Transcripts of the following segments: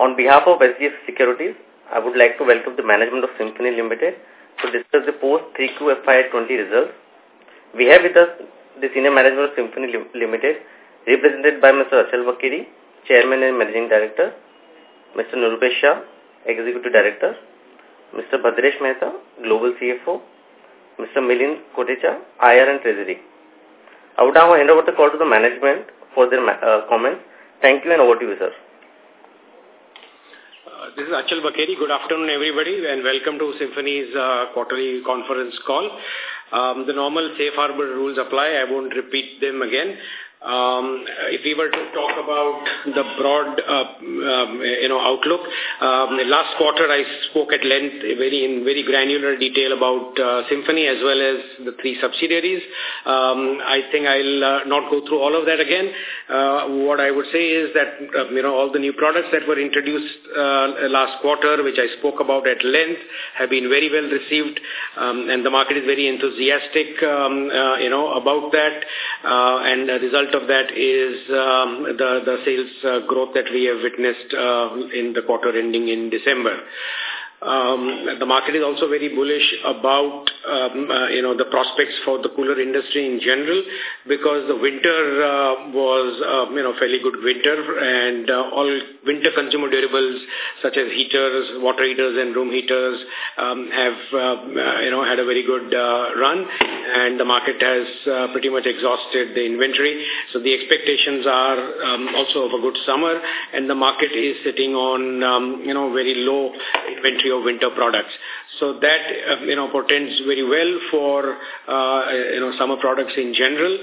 On behalf of SGS Securities, I would like to welcome the management of Symphony Limited to discuss the post 3Q FY20 results. We have with us the senior management of Symphony Limited, represented by Mr. Achal Bakeri, Chairman and Managing Director, Mr. Nrupesh Shah, Executive Director, Mr. Bhadresh Mehta, Global CFO, Mr. Milind Kotecha, IR and Treasury. I would now hand over the call to the management for their uh, comments. Thank you and over to you, sir. This is Achal Bakeri. Good afternoon, everybody, and welcome to Symphony's uh, quarterly conference call. Um, the normal safe harbor rules apply. I won't repeat them again. Um, if we were to talk about the broad, uh, um, you know, outlook, um, last quarter I spoke at length, very in very granular detail about uh, Symphony as well as the three subsidiaries. Um, I think I'll uh, not go through all of that again. Uh, what I would say is that uh, you know all the new products that were introduced uh, last quarter, which I spoke about at length, have been very well received, um, and the market is very enthusiastic, um, uh, you know, about that, and result result of that is um, the, the sales uh, growth that we have witnessed uh, in the quarter ending in December. Um, the market is also very bullish about, um, uh, you know, the prospects for the cooler industry in general because the winter uh, was, uh, you know, fairly good winter and uh, all winter consumer durables such as heaters, water heaters and room heaters um, have, uh, you know, had a very good uh, run and the market has uh, pretty much exhausted the inventory. So the expectations are um, also of a good summer and the market is sitting on, um, you know, very low inventory of winter products. So that, uh, you know, portends very well for, uh, you know, summer products in general.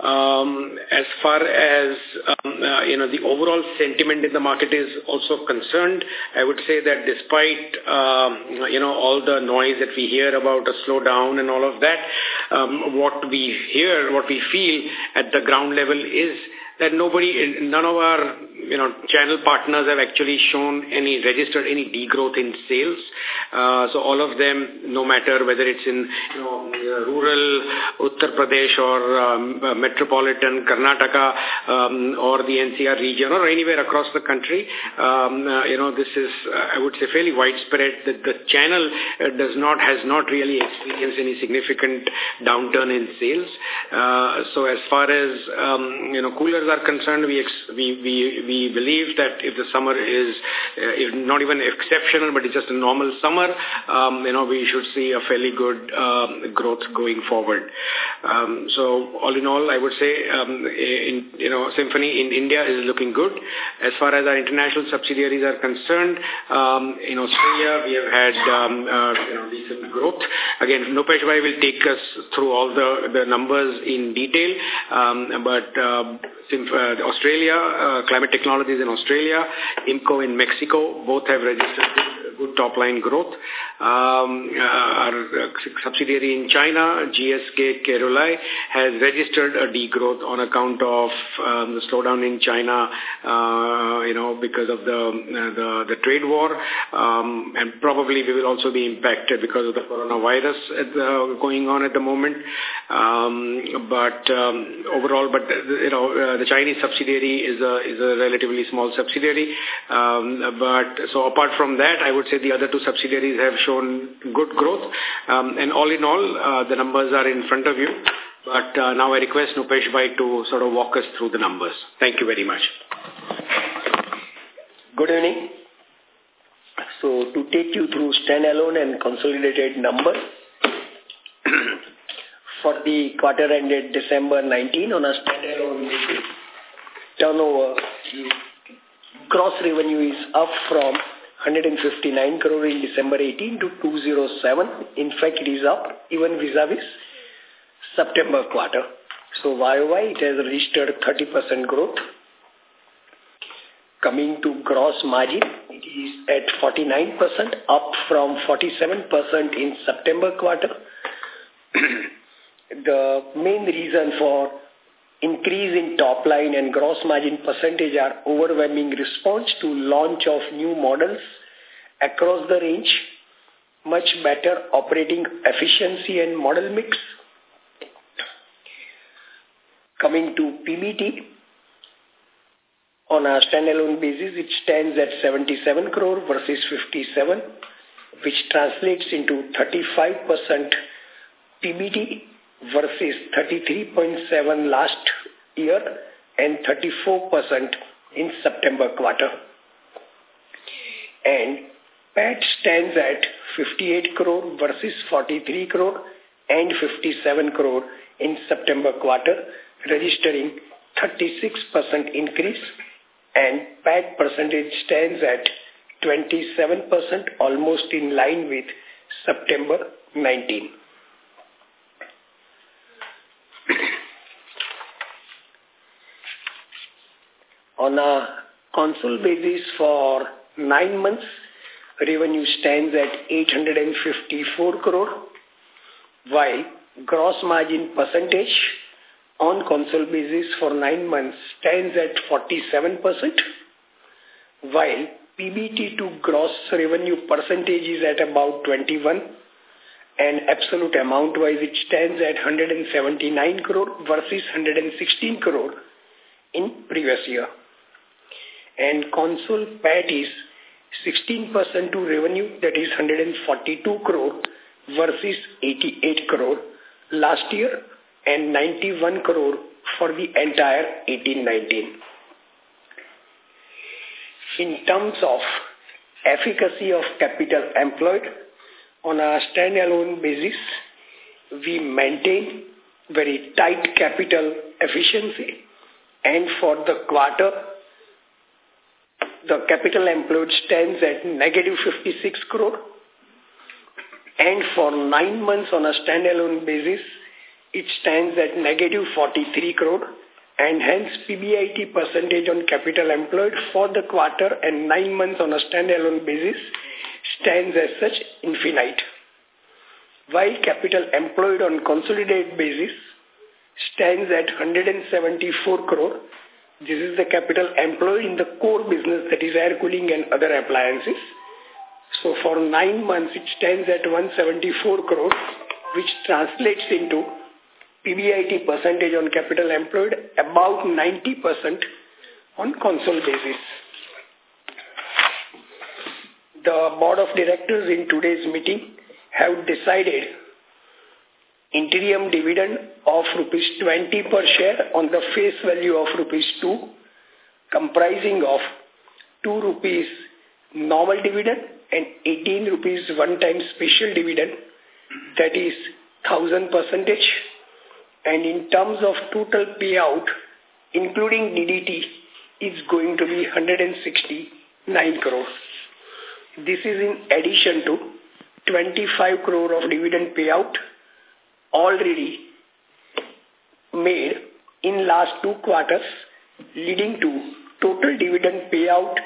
Um, as far as, um, uh, you know, the overall sentiment in the market is also concerned, I would say that despite, um, you know, all the noise that we hear about a slowdown and all of that, um, what we hear, what we feel at the ground level is that nobody, none of our you know, channel partners have actually shown any, registered any degrowth in sales. Uh, so all of them, no matter whether it's in, you know, rural Uttar Pradesh or um, uh, metropolitan Karnataka um, or the NCR region or anywhere across the country, um, uh, you know, this is, uh, I would say, fairly widespread that the channel uh, does not, has not really experienced any significant downturn in sales. Uh, so as far as, um, you know, coolers are concerned, we, we, we, we believe that if the summer is uh, not even exceptional, but it's just a normal summer, um, you know, we should see a fairly good um, growth going forward. Um, so all in all, I would say, um, in, you know, Symphony in India is looking good. As far as our international subsidiaries are concerned, um, in Australia, we have had, um, uh, you know, decent growth. Again, Nrupesh will take us through all the, the numbers in detail, um, but uh, uh, Australia, uh, Climate Technologies in Australia, IMPCO in Mexico, both have registered good top-line growth. Um, uh, our uh, subsidiary in China, GSK Keruilai, has registered a degrowth on account of um, the slowdown in China, uh, you know, because of the, uh, the, the trade war. Um, and probably we will also be impacted because of the coronavirus the, going on at the moment. Um, but um, overall, but, you know, uh, the Chinese subsidiary is a, is a relatively small subsidiary. Um, but so apart from that, I would say the other two subsidiaries have shown good growth. Um, and all in all, uh, the numbers are in front of you. But uh, now I request Nrupesh Bhai to sort of walk us through the numbers. Thank you very much. Good evening. So to take you through standalone and consolidated numbers for the quarter ended December 19 on a standalone basis, turnover gross revenue is up from 159 crore in December 18 to 207. In fact, it is up even vis-a-vis -vis September quarter. So YOY, it has registered 30% growth. Coming to gross margin, it is at 49%, up from 47% in September quarter. the main reason for increase in top line and gross margin percentage are overwhelming response to launch of new models across the range, much better operating efficiency and model mix. Coming to PBT, On a standalone basis, it stands at 77 crore versus 57, which translates into 35% PBT versus 33.7 last year and 34% in September quarter. And PAT stands at 58 crore versus 43 crore and 57 crore in September quarter, registering 36% increase and PAT percentage stands at 27%, almost in line with September 19. On a console basis for nine months, revenue stands at 854 crore, while gross margin percentage on console basis for nine months stands at 47%, while PBT to gross revenue percentage is at about 21 and absolute amount wise it stands at 179 crore versus 116 crore in previous year. And console PAT is 16% to revenue that is 142 crore versus 88 crore last year and 91 crore for the entire 18-19. In terms of efficacy of capital employed, on a standalone basis, we maintain very tight capital efficiency and for the quarter, the capital employed stands at negative 56 crore and for nine months on a standalone basis, it stands at negative 43 crore and hence PBIT percentage on capital employed for the quarter and nine months on a standalone basis stands as such infinite. While capital employed on consolidated basis stands at 174 crore, this is the capital employed in the core business that is air cooling and other appliances. So for nine months, it stands at 174 crores, which translates into PBIT percentage on capital employed about 90% on console basis. The board of directors in today's meeting have decided interim dividend of rupees 20 per share on the face value of rupees 2, comprising of 2 rupees normal dividend and 18 rupees one-time special dividend, that is 1000 percentage. And in terms of total payout, including DDT, is going to be 169 crore. This is in addition to 25 crore of dividend payout already made in last two quarters, leading to total dividend payout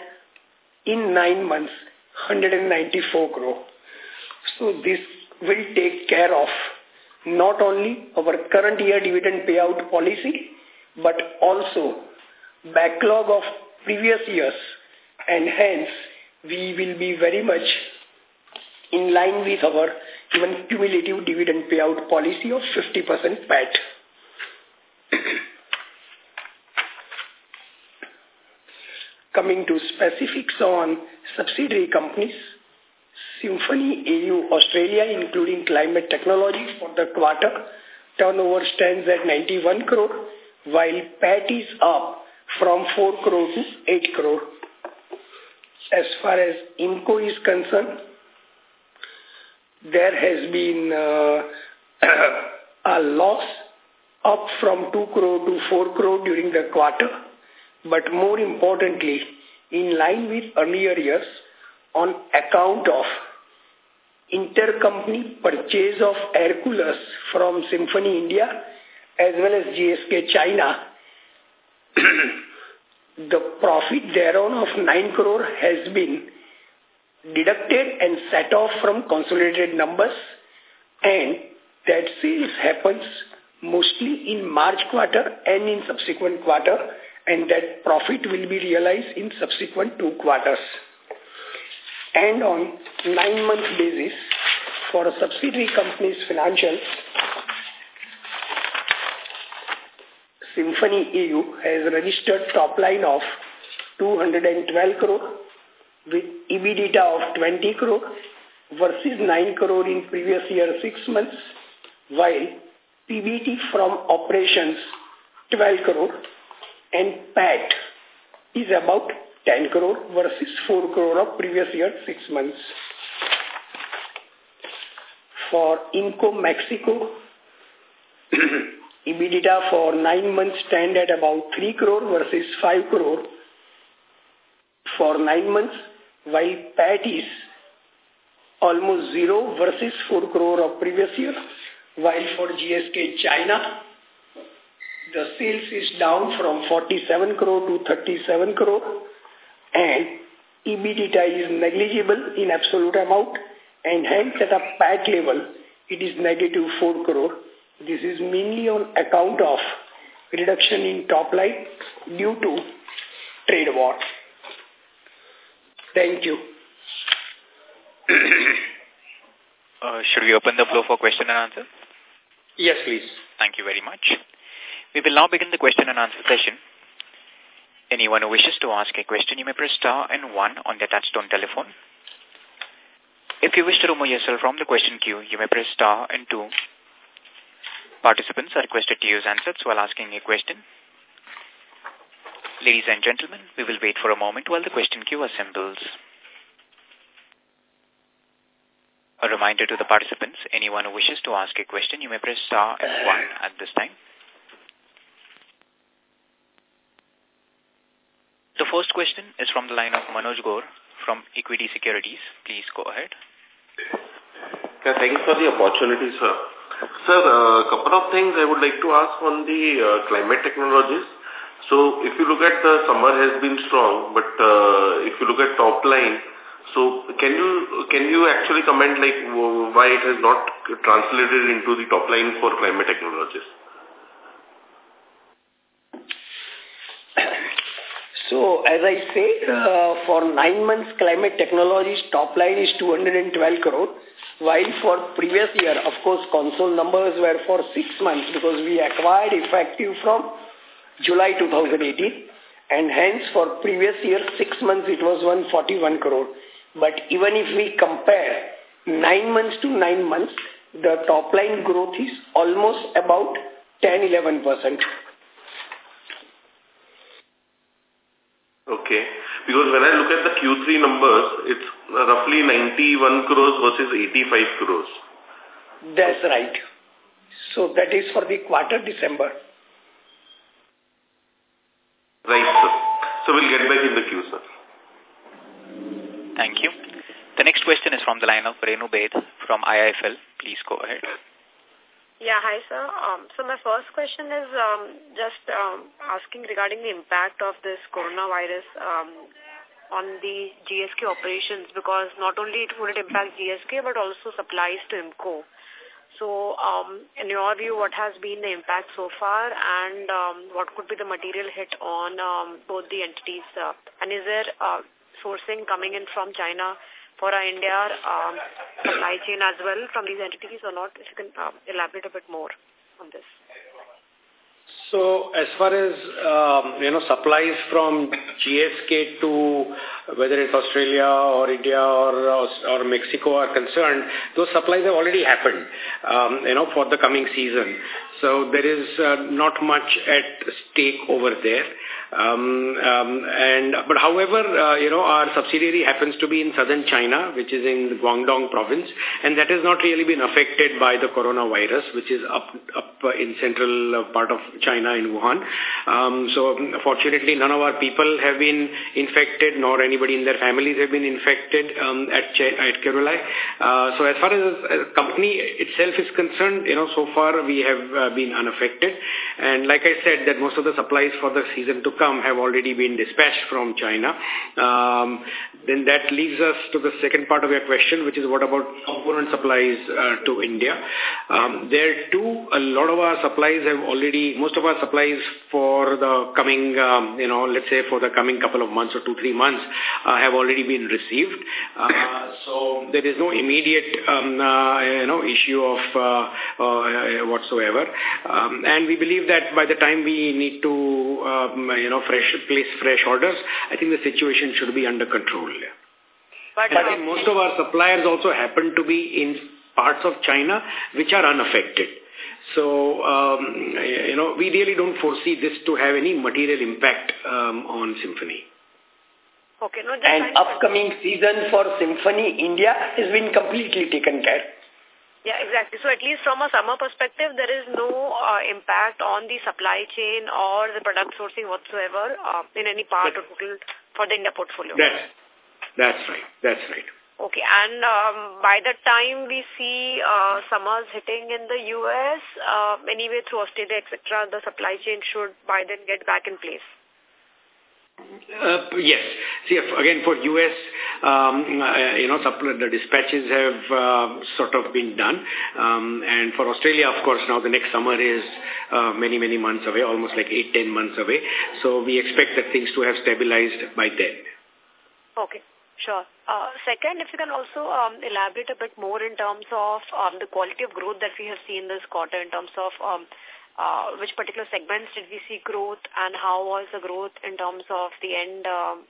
in nine months 194 crore. So this will take care of not only our current year dividend payout policy, but also backlog of previous years and hence we will be very much in line with our even cumulative dividend payout policy of 50% PAT. Coming to specifics on subsidiary companies, Symphony AU Australia, including climate technology for the quarter, turnover stands at 91 crore, while PAT is up from 4 crore to 8 crore. As far as IMPCO is concerned, there has been uh, a loss up from 2 crore to 4 crore during the quarter. But more importantly, in line with earlier years, on account of intercompany purchase of air coolers from Symphony India as well as GSK China, the profit thereon of 9 crore has been deducted and set off from consolidated numbers and that sales happens mostly in March quarter and in subsequent quarter and that profit will be realized in subsequent two quarters. And on nine-month basis, for a subsidiary company's financials, Symphony AU has registered top line of 212 crore with EBITDA of 20 crore versus 9 crore in previous year 6 months, while PBT from operations 12 crore and PAT is about 10 crore versus 4 crore of previous year 6 months. For IMPCO Mexico, EBITDA for 9 months stand at about 3 crore versus 5 crore for 9 months, while PAT is almost zero versus 4 crore of previous year, while for GSK China, the sales is down from 47 crore to 37 crore and EBITDA is negligible in absolute amount and hence at a PAT level, it is negative 4 crore. This is mainly on account of reduction in top line due to trade war. Thank you. uh, should we open the floor for question and answer? Yes, please. Thank you very much. We will now begin the question and answer session. Anyone who wishes to ask a question, you may press star and one on their touchtone telephone. If you wish to remove yourself from the question queue, you may press star and two. Participants are requested to use answers while asking a question. Ladies and gentlemen, we will wait for a moment while the question queue assembles. A reminder to the participants, anyone who wishes to ask a question, you may press star and one at this time. The first question is from the line of Manoj Gore from Equity Securities. Please go ahead. Yeah, thank you for the opportunity, sir. Sir, a uh, couple of things I would like to ask on the uh, climate technologies. So if you look at the summer has been strong, but uh, if you look at top line, so can you can you actually comment like why it has not translated into the top line for climate technologies? So, as I said, uh, for nine months, climate technologies top line is 212 crore, while for previous year, of course, console numbers were for six months because we acquired effective from July 2018, and hence for previous year, six months, it was 141 crore. But even if we compare nine months to nine months, the top line growth is almost about 10-11%. Okay. Because when I look at the Q3 numbers, it's roughly 91 crores versus 85 crores. That's right. So that is for the quarter December. Right, sir. So we'll get back in the queue, sir. Thank you. The next question is from the line of Renu Baid from IIFL. Please go ahead. Yeah, hi, sir. Um, so my first question is um, just um, asking regarding the impact of this coronavirus um, on the GSK operations because not only it would impact GSK but also supplies to IMPCO. So um, in your view, what has been the impact so far and um, what could be the material hit on um, both the entities? Uh, and is there uh, sourcing coming in from China for our India um, supply chain as well from these entities or not? If you can uh, elaborate a bit more on this. So as far as, um, you know, supplies from GSK to whether it's Australia or India or, or Mexico are concerned, those supplies have already happened, um, you know, for the coming season. So there is uh, not much at stake over there. Um, um, and but however, uh, you know, our subsidiary happens to be in southern China, which is in Guangdong province, and that has not really been affected by the coronavirus, which is up up in central part of China in Wuhan. Um, so fortunately, none of our people have been infected, nor anybody in their families have been infected um, at at Keruilai. Uh, so as far as the company itself is concerned, you know, so far we have uh, been unaffected, and like I said, that most of the supplies for the season to come have already been dispatched from China. Um, then that leaves us to the second part of your question, which is what about component supplies uh, to India. Um, there too, a lot of our supplies have already, most of our supplies for the coming, um, you know, let's say for the coming couple of months or two, three months uh, have already been received. Uh, so there is no immediate, um, uh, you know, issue of uh, uh, whatsoever. Um, and we believe that by the time we need to, um, you know, fresh place fresh orders, I think the situation should be under control. But, but uh, most of our suppliers also happen to be in parts of China which are unaffected. So, um, you know, we really don't foresee this to have any material impact um, on Symphony. Okay, no, and upcoming season for Symphony India has been completely taken care. Yeah, exactly. So at least from a summer perspective, there is no uh, impact on the supply chain or the product sourcing whatsoever uh, in any part or total for the India portfolio. That's, that's right. That's right. Okay, and um, by the time we see uh, summers hitting in the U.S., uh, anyway through Australia, etc., the supply chain should by then get back in place. Uh, yes. See, again, for U.S., um, uh, you know, the dispatches have uh, sort of been done. Um, and for Australia, of course, now the next summer is uh, many, many months away, almost like eight, ten months away. So we expect that things to have stabilized by then. Okay. Sure. Uh, second, if you can also um, elaborate a bit more in terms of um, the quality of growth that we have seen this quarter in terms of um, uh, which particular segments did we see growth and how was the growth in terms of the end um,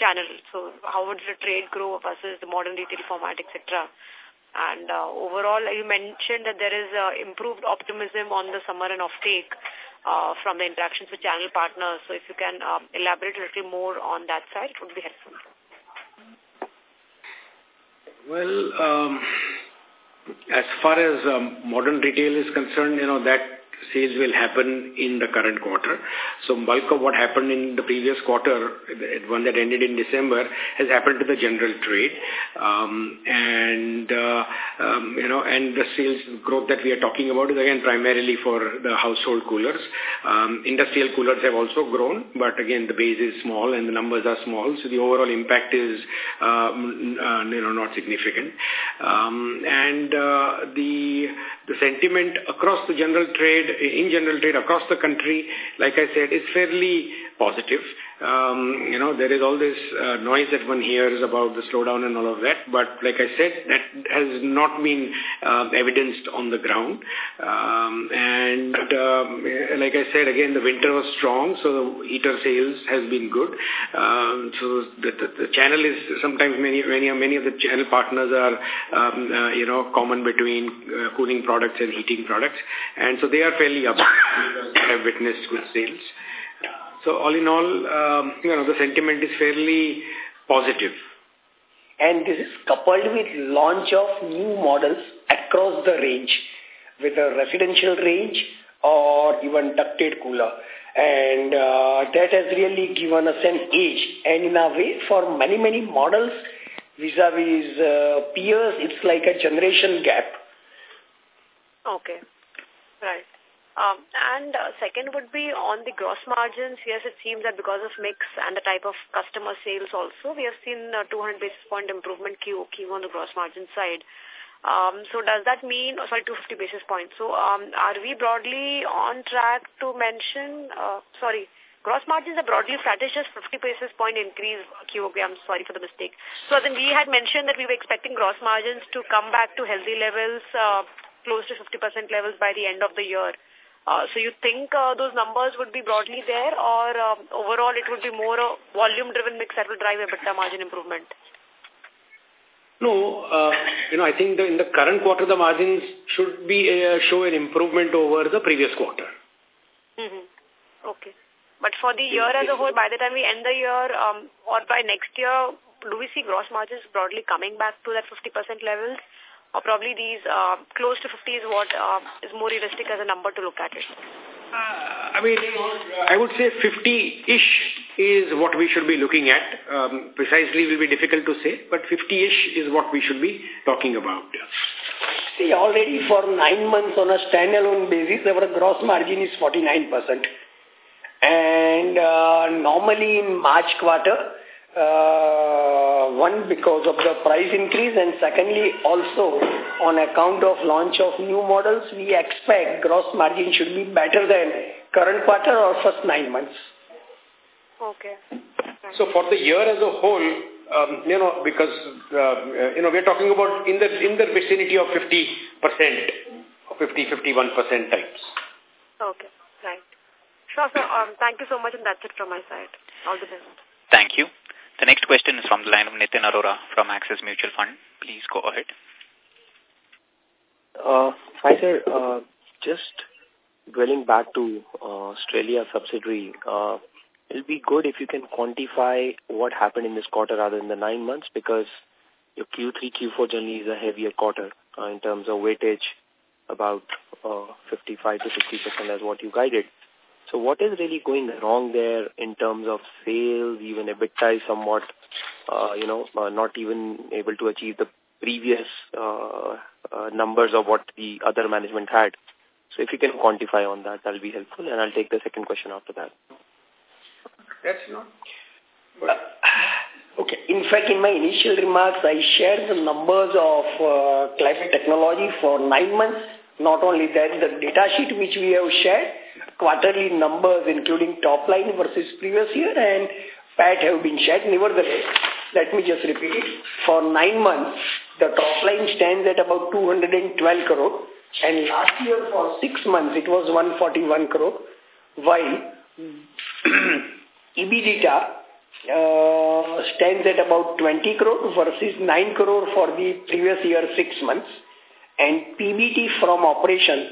channel. So how would the trade grow versus the modern retail format, etc. And uh, overall, you mentioned that there is uh, improved optimism on the summer and offtake uh, from the interactions with channel partners. So if you can um, elaborate a little more on that side, it would be helpful. Well, um, as far as um, modern retail is concerned, you know, that sales will happen in the current quarter. So bulk of what happened in the previous quarter, the one that ended in December, has happened to the general trade. Um, and, uh, um, you know, and the sales growth that we are talking about is again primarily for the household coolers. Um, industrial coolers have also grown, but again, the base is small and the numbers are small. So the overall impact is, um, uh, you know, not significant. Um, and uh, the, the sentiment across the general trade in general trade across the country, like I said, is fairly positive. Um, you know, there is all this uh, noise that one hears about the slowdown and all of that, but like I said, that has not been uh, evidenced on the ground. Um, and um, like I said, again, the winter was strong, so the heater sales has been good. Um, so the, the, the, channel is sometimes many, many, many of the channel partners are, um, uh, you know, common between uh, cooling products and heating products. And so they are fairly up have witnessed good sales. So all in all, um, you know, the sentiment is fairly positive. And this is coupled with launch of new models across the range, with a residential range or even ducted cooler. And uh, that has really given us an edge. And in a way, for many, many models, vis-a-vis -vis, uh, peers, it's like a generation gap. Okay. Right. Um, and uh, second would be on the gross margins. Yes, it seems that because of mix and the type of customer sales also, we have seen a 200 basis point improvement QOQ on the gross margin side. Um, so does that mean, oh, sorry, 250 basis points. So um, are we broadly on track to mention, uh, sorry, gross margins are broadly flattish, just 50 basis point increase QOQ. I'm sorry for the mistake. So then we had mentioned that we were expecting gross margins to come back to healthy levels, uh, close to 50% levels by the end of the year. Uh, so you think uh, those numbers would be broadly there or um, overall it would be more a volume-driven mix that will drive EBITDA margin improvement? No, uh, you know, I think the, in the current quarter, the margins should be uh, show an improvement over the previous quarter. Mm -hmm. Okay. But for the year as a whole, by the time we end the year um, or by next year, do we see gross margins broadly coming back to that 50% levels? Or probably these uh, close to 50 is what uh, is more realistic as a number to look at it? Uh, I mean, I would say 50-ish is what we should be looking at. Um, precisely will be difficult to say, but 50-ish is what we should be talking about. See, already for nine months on a standalone basis, our gross margin is 49%. And uh, normally in March quarter, uh, one, because of the price increase, and secondly, also on account of launch of new models, we expect gross margin should be better than current quarter or first nine months. Okay. So for the year as a whole, um, you know, because, uh, you know, we're talking about in the, in the vicinity of 50%, 50, 51% types. Okay, right. Sure, sir. Um, thank you so much, and that's it from my side. All the best. Thank you. The next question is from the line of Nitin Arora from Axis Mutual Fund. Please go ahead. Uh, hi, sir. Uh, just dwelling back to uh, Australia subsidiary, uh, it'll be good if you can quantify what happened in this quarter rather than the nine months because your Q3, Q4 generally is a heavier quarter uh, in terms of weightage, about uh, 55 to 60% as what you guided. So what is really going wrong there in terms of sales, even EBITDA is somewhat, uh, you know, uh, not even able to achieve the previous uh, uh, numbers of what the other management had. So if you can quantify on that, that'll be helpful. And I'll take the second question after that. That's not... Uh, okay. In fact, in my initial remarks, I shared the numbers of uh, climate technology for nine months. Not only that, the data sheet which we have shared, quarterly numbers including top line versus previous year and PAT have been shared. Nevertheless, let me just repeat it. For nine months, the top line stands at about 212 crore and last year for six months it was 141 crore while EBITDA uh, stands at about 20 crore versus 9 crore for the previous year six months and PBT from operation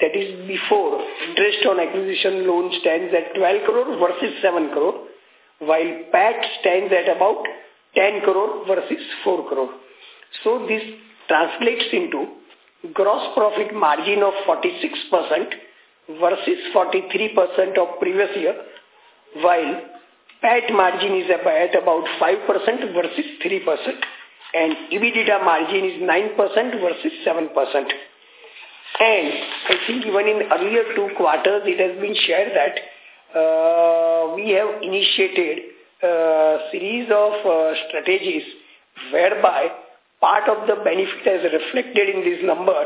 that is before interest on acquisition loan stands at 12 crore versus 7 crore while PAT stands at about 10 crore versus 4 crore. So this translates into gross profit margin of 46% versus 43% of previous year while PAT margin is at about 5% versus 3% and EBITDA margin is 9% versus 7%. And I think even in earlier two quarters, it has been shared that uh, we have initiated a series of uh, strategies whereby part of the benefit as reflected in this number,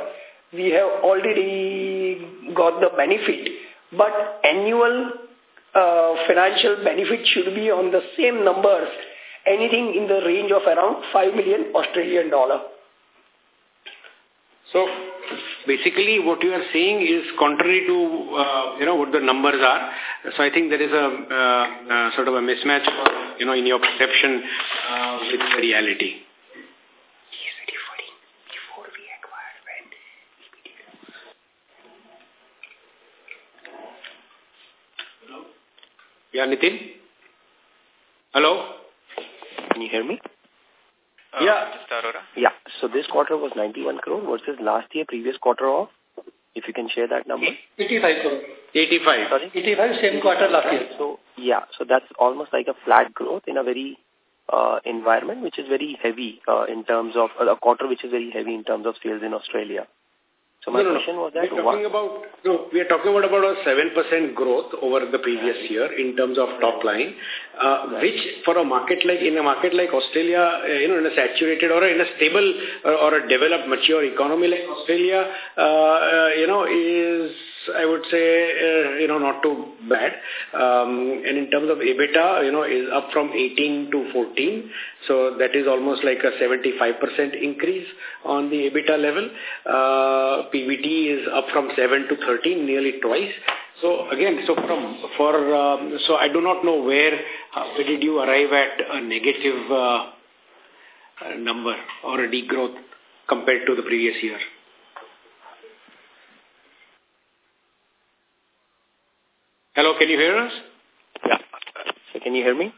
we have already got the benefit. But annual uh, financial benefit should be on the same numbers, anything in the range of around 5 million Australian dollar. So basically what you are saying is contrary to, uh, you know, what the numbers are. So I think there is a uh, uh, sort of a mismatch, you know, in your perception uh, with the reality. Yeah, Nitin? Hello? Can you hear me? Uh, yeah. Yeah. So this quarter was 91 crore versus last year, previous quarter of, if you can share that number. 85 crore. 85. Sorry? 85, same quarter last year. So, yeah. So that's almost like a flat growth in a very uh, environment which is very heavy uh, in terms of, uh, a quarter which is very heavy in terms of sales in Australia. So my no, no, question was that... We're talking about, no, we are talking about, about a 7% growth over the previous year in terms of top line, uh, right. which for a market like, in a market like Australia, uh, you know, in a saturated or in a stable or, or a developed, mature economy like Australia, uh, uh you know, is I would say, uh, you know, not too bad. Um, and in terms of EBITDA, you know, is up from 18 to 14. So that is almost like a 75% increase on the EBITDA level. Uh, PBT is up from 7 to 13, nearly twice. So again, so from for um, so I do not know where uh, where did you arrive at a negative uh, number or a degrowth compared to the previous year. Hello, can you hear us? Yeah. So can you hear me?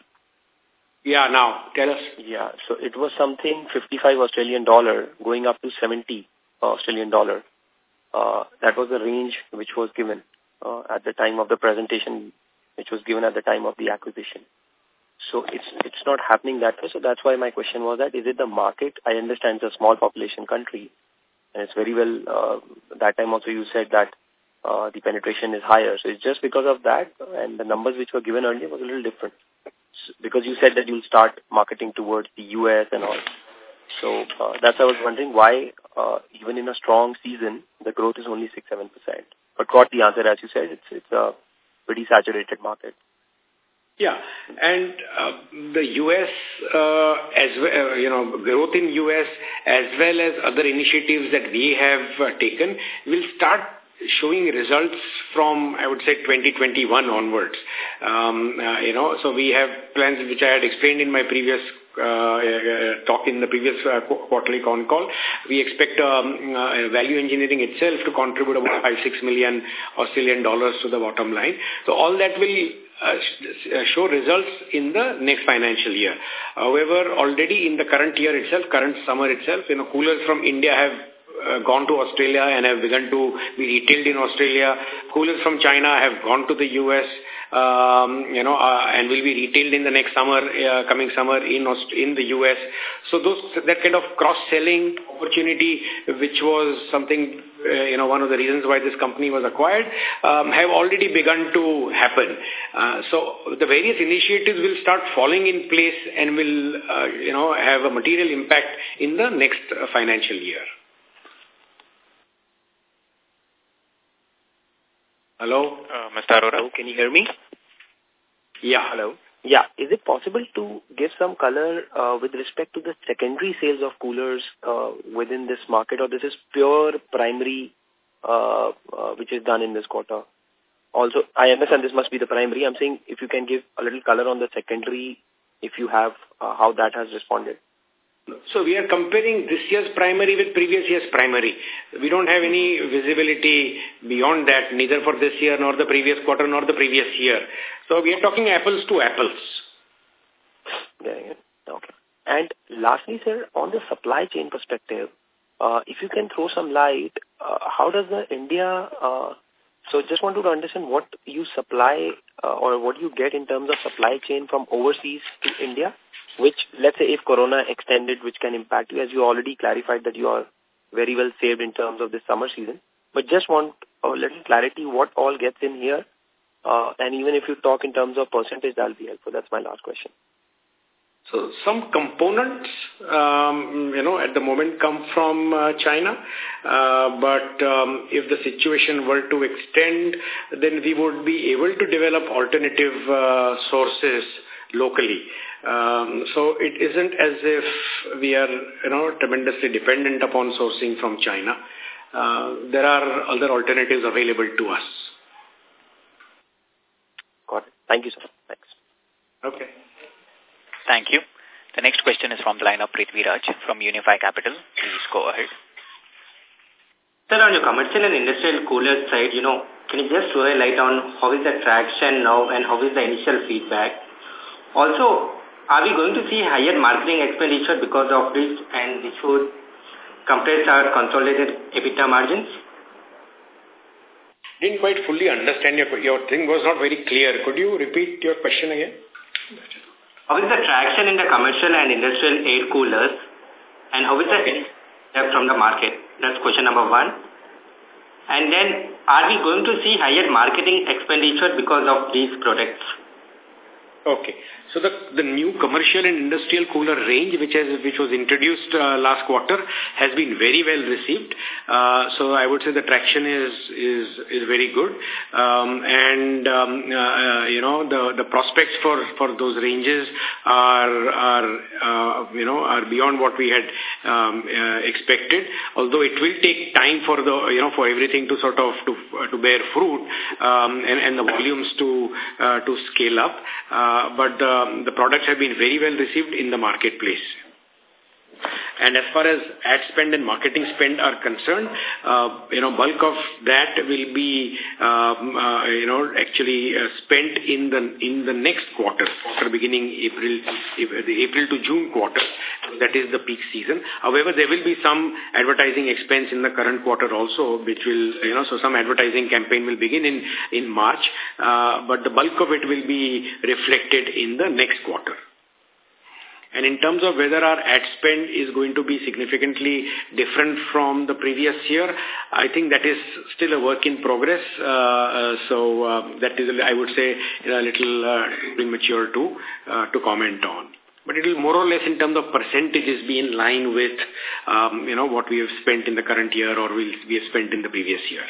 Yeah, now, tell us. Yeah, so it was something 55 Australian dollar going up to 70 Australian dollar. Uh, that was the range which was given uh, at the time of the presentation, which was given at the time of the acquisition. So it's it's not happening that way. So that's why my question was that, is it the market? I understand it's a small population country, and it's very well, uh, that time also you said that uh, the penetration is higher. So it's just because of that, and the numbers which were given earlier was a little different. because you said that you'll start marketing towards the U.S. and all. So uh, that's I was wondering why, uh, even in a strong season, the growth is only 6-7%. But got the answer, as you said, it's, it's a pretty saturated market. Yeah, and uh, the U.S. Uh, as well, uh, you know, growth in U.S. as well as other initiatives that we have uh, taken will start showing results from, I would say, 2021 onwards. Um, uh, you know, so we have plans which I had explained in my previous uh, uh, talk in the previous uh, quarterly con call. We expect um, uh, value engineering itself to contribute about 5, 6 million Australian dollars to the bottom line. So all that will uh, uh, show results in the next financial year. However, already in the current year itself, current summer itself, you know, coolers from India have uh, gone to Australia and have begun to be retailed in Australia. Coolers from China have gone to the U.S., um, you know, uh, and will be retailed in the next summer, uh, coming summer in Aust in the U.S. So those that kind of cross-selling opportunity, which was something, uh, you know, one of the reasons why this company was acquired, um, have already begun to happen. Uh, so the various initiatives will start falling in place and will, uh, you know, have a material impact in the next uh, financial year. Hello? Uh, Mr. Arora, can you hear me? Yeah. Hello? Yeah. Is it possible to give some color uh, with respect to the secondary sales of coolers uh, within this market or this is pure primary uh, uh, which is done in this quarter? Also, I understand this must be the primary. I'm saying if you can give a little color on the secondary, if you have, uh, how that has responded. So we are comparing this year's primary with previous year's primary. We don't have any visibility beyond that, neither for this year nor the previous quarter nor the previous year. So we are talking apples to apples. Okay. And lastly, sir, on the supply chain perspective, uh, if you can throw some light, uh, how does the India, uh, so just wanted to understand what you supply uh, or what do you get in terms of supply chain from overseas to India which, let's say, if Corona extended, which can impact you, as you already clarified that you are very well saved in terms of this summer season. But just want a little clarity what all gets in here. Uh, and even if you talk in terms of percentage, that'll be helpful. That's my last question. So some components, um, you know, at the moment come from uh, China. Uh, but um, if the situation were to extend, then we would be able to develop alternative uh, sources locally. Um, so it isn't as if we are, you know, tremendously dependent upon sourcing from China. Uh, there are other alternatives available to us. Got it. Thank you, sir. Thanks. Okay. Thank you. The next question is from the line of Prithvi Raj from Unifi Capital. Please go ahead. Sir, on your commercial and industrial cooler side, you know, can you just throw a light on how is the traction now and how is the initial feedback? Also, are we going to see higher marketing expenditure because of this and this would compress our consolidated EBITDA margins? Didn't quite fully understand your, your thing was not very clear. Could you repeat your question again? How is the traction in the commercial and industrial air coolers and how is the from the market? That's question number one. And then, are we going to see higher marketing expenditure because of these products? Okay. So the, the new commercial and industrial cooler range, which has which was introduced uh, last quarter, has been very well received. Uh, so I would say the traction is is is very good, um, and um, uh, uh you know the the prospects for for those ranges are are uh, you know are beyond what we had um, uh, expected. Although it will take time for the you know for everything to sort of to to bear fruit um, and and the volumes to to scale up, but the um, the products have been very well received in the marketplace. And as far as ad spend and marketing spend are concerned, uh, you know, bulk of that will be, um, uh, you know, actually uh, spent in the in the next quarter, quarter beginning April, the April to June quarter. That is the peak season. However, there will be some advertising expense in the current quarter also, which will, you know, so some advertising campaign will begin in in March, uh, but the bulk of it will be reflected in the next quarter. And in terms of whether our ad spend is going to be significantly different from the previous year, I think that is still a work in progress. Uh, uh, so uh, that is, I would say, a little uh, premature to uh, to comment on. But it will more or less in terms of percentages be in line with, um, you know, what we have spent in the current year or we have spent in the previous year.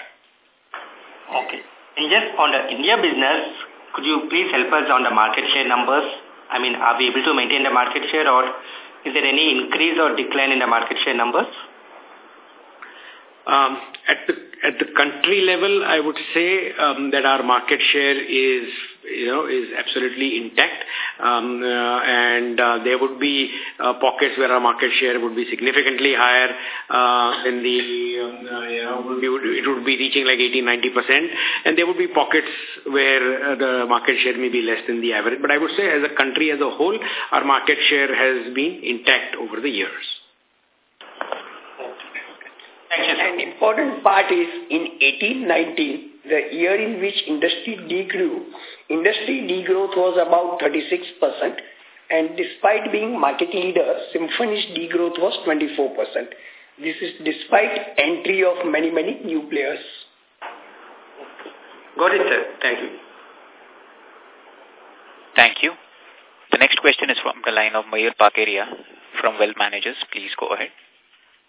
Okay. And just on the India business, could you please help us on the market share numbers? I mean, are we able to maintain the market share or is there any increase or decline in the market share numbers? Um, at the at the country level, I would say um, that our market share is you know, is absolutely intact. Um, uh, and uh, there would be uh, pockets where our market share would be significantly higher uh, than the, um, uh, know, would be, it would be reaching like 80, 90%. And there would be pockets where uh, the market share may be less than the average. But I would say as a country as a whole, our market share has been intact over the years. An important part is in 1819, the year in which industry degrew, industry degrowth was about 36%, and despite being market leader, Symphony's degrowth was 24%. This is despite entry of many, many new players. Got it, sir. Thank you. Thank you. The next question is from the line of Mayur Pakeria from Wealth Managers. Please go ahead.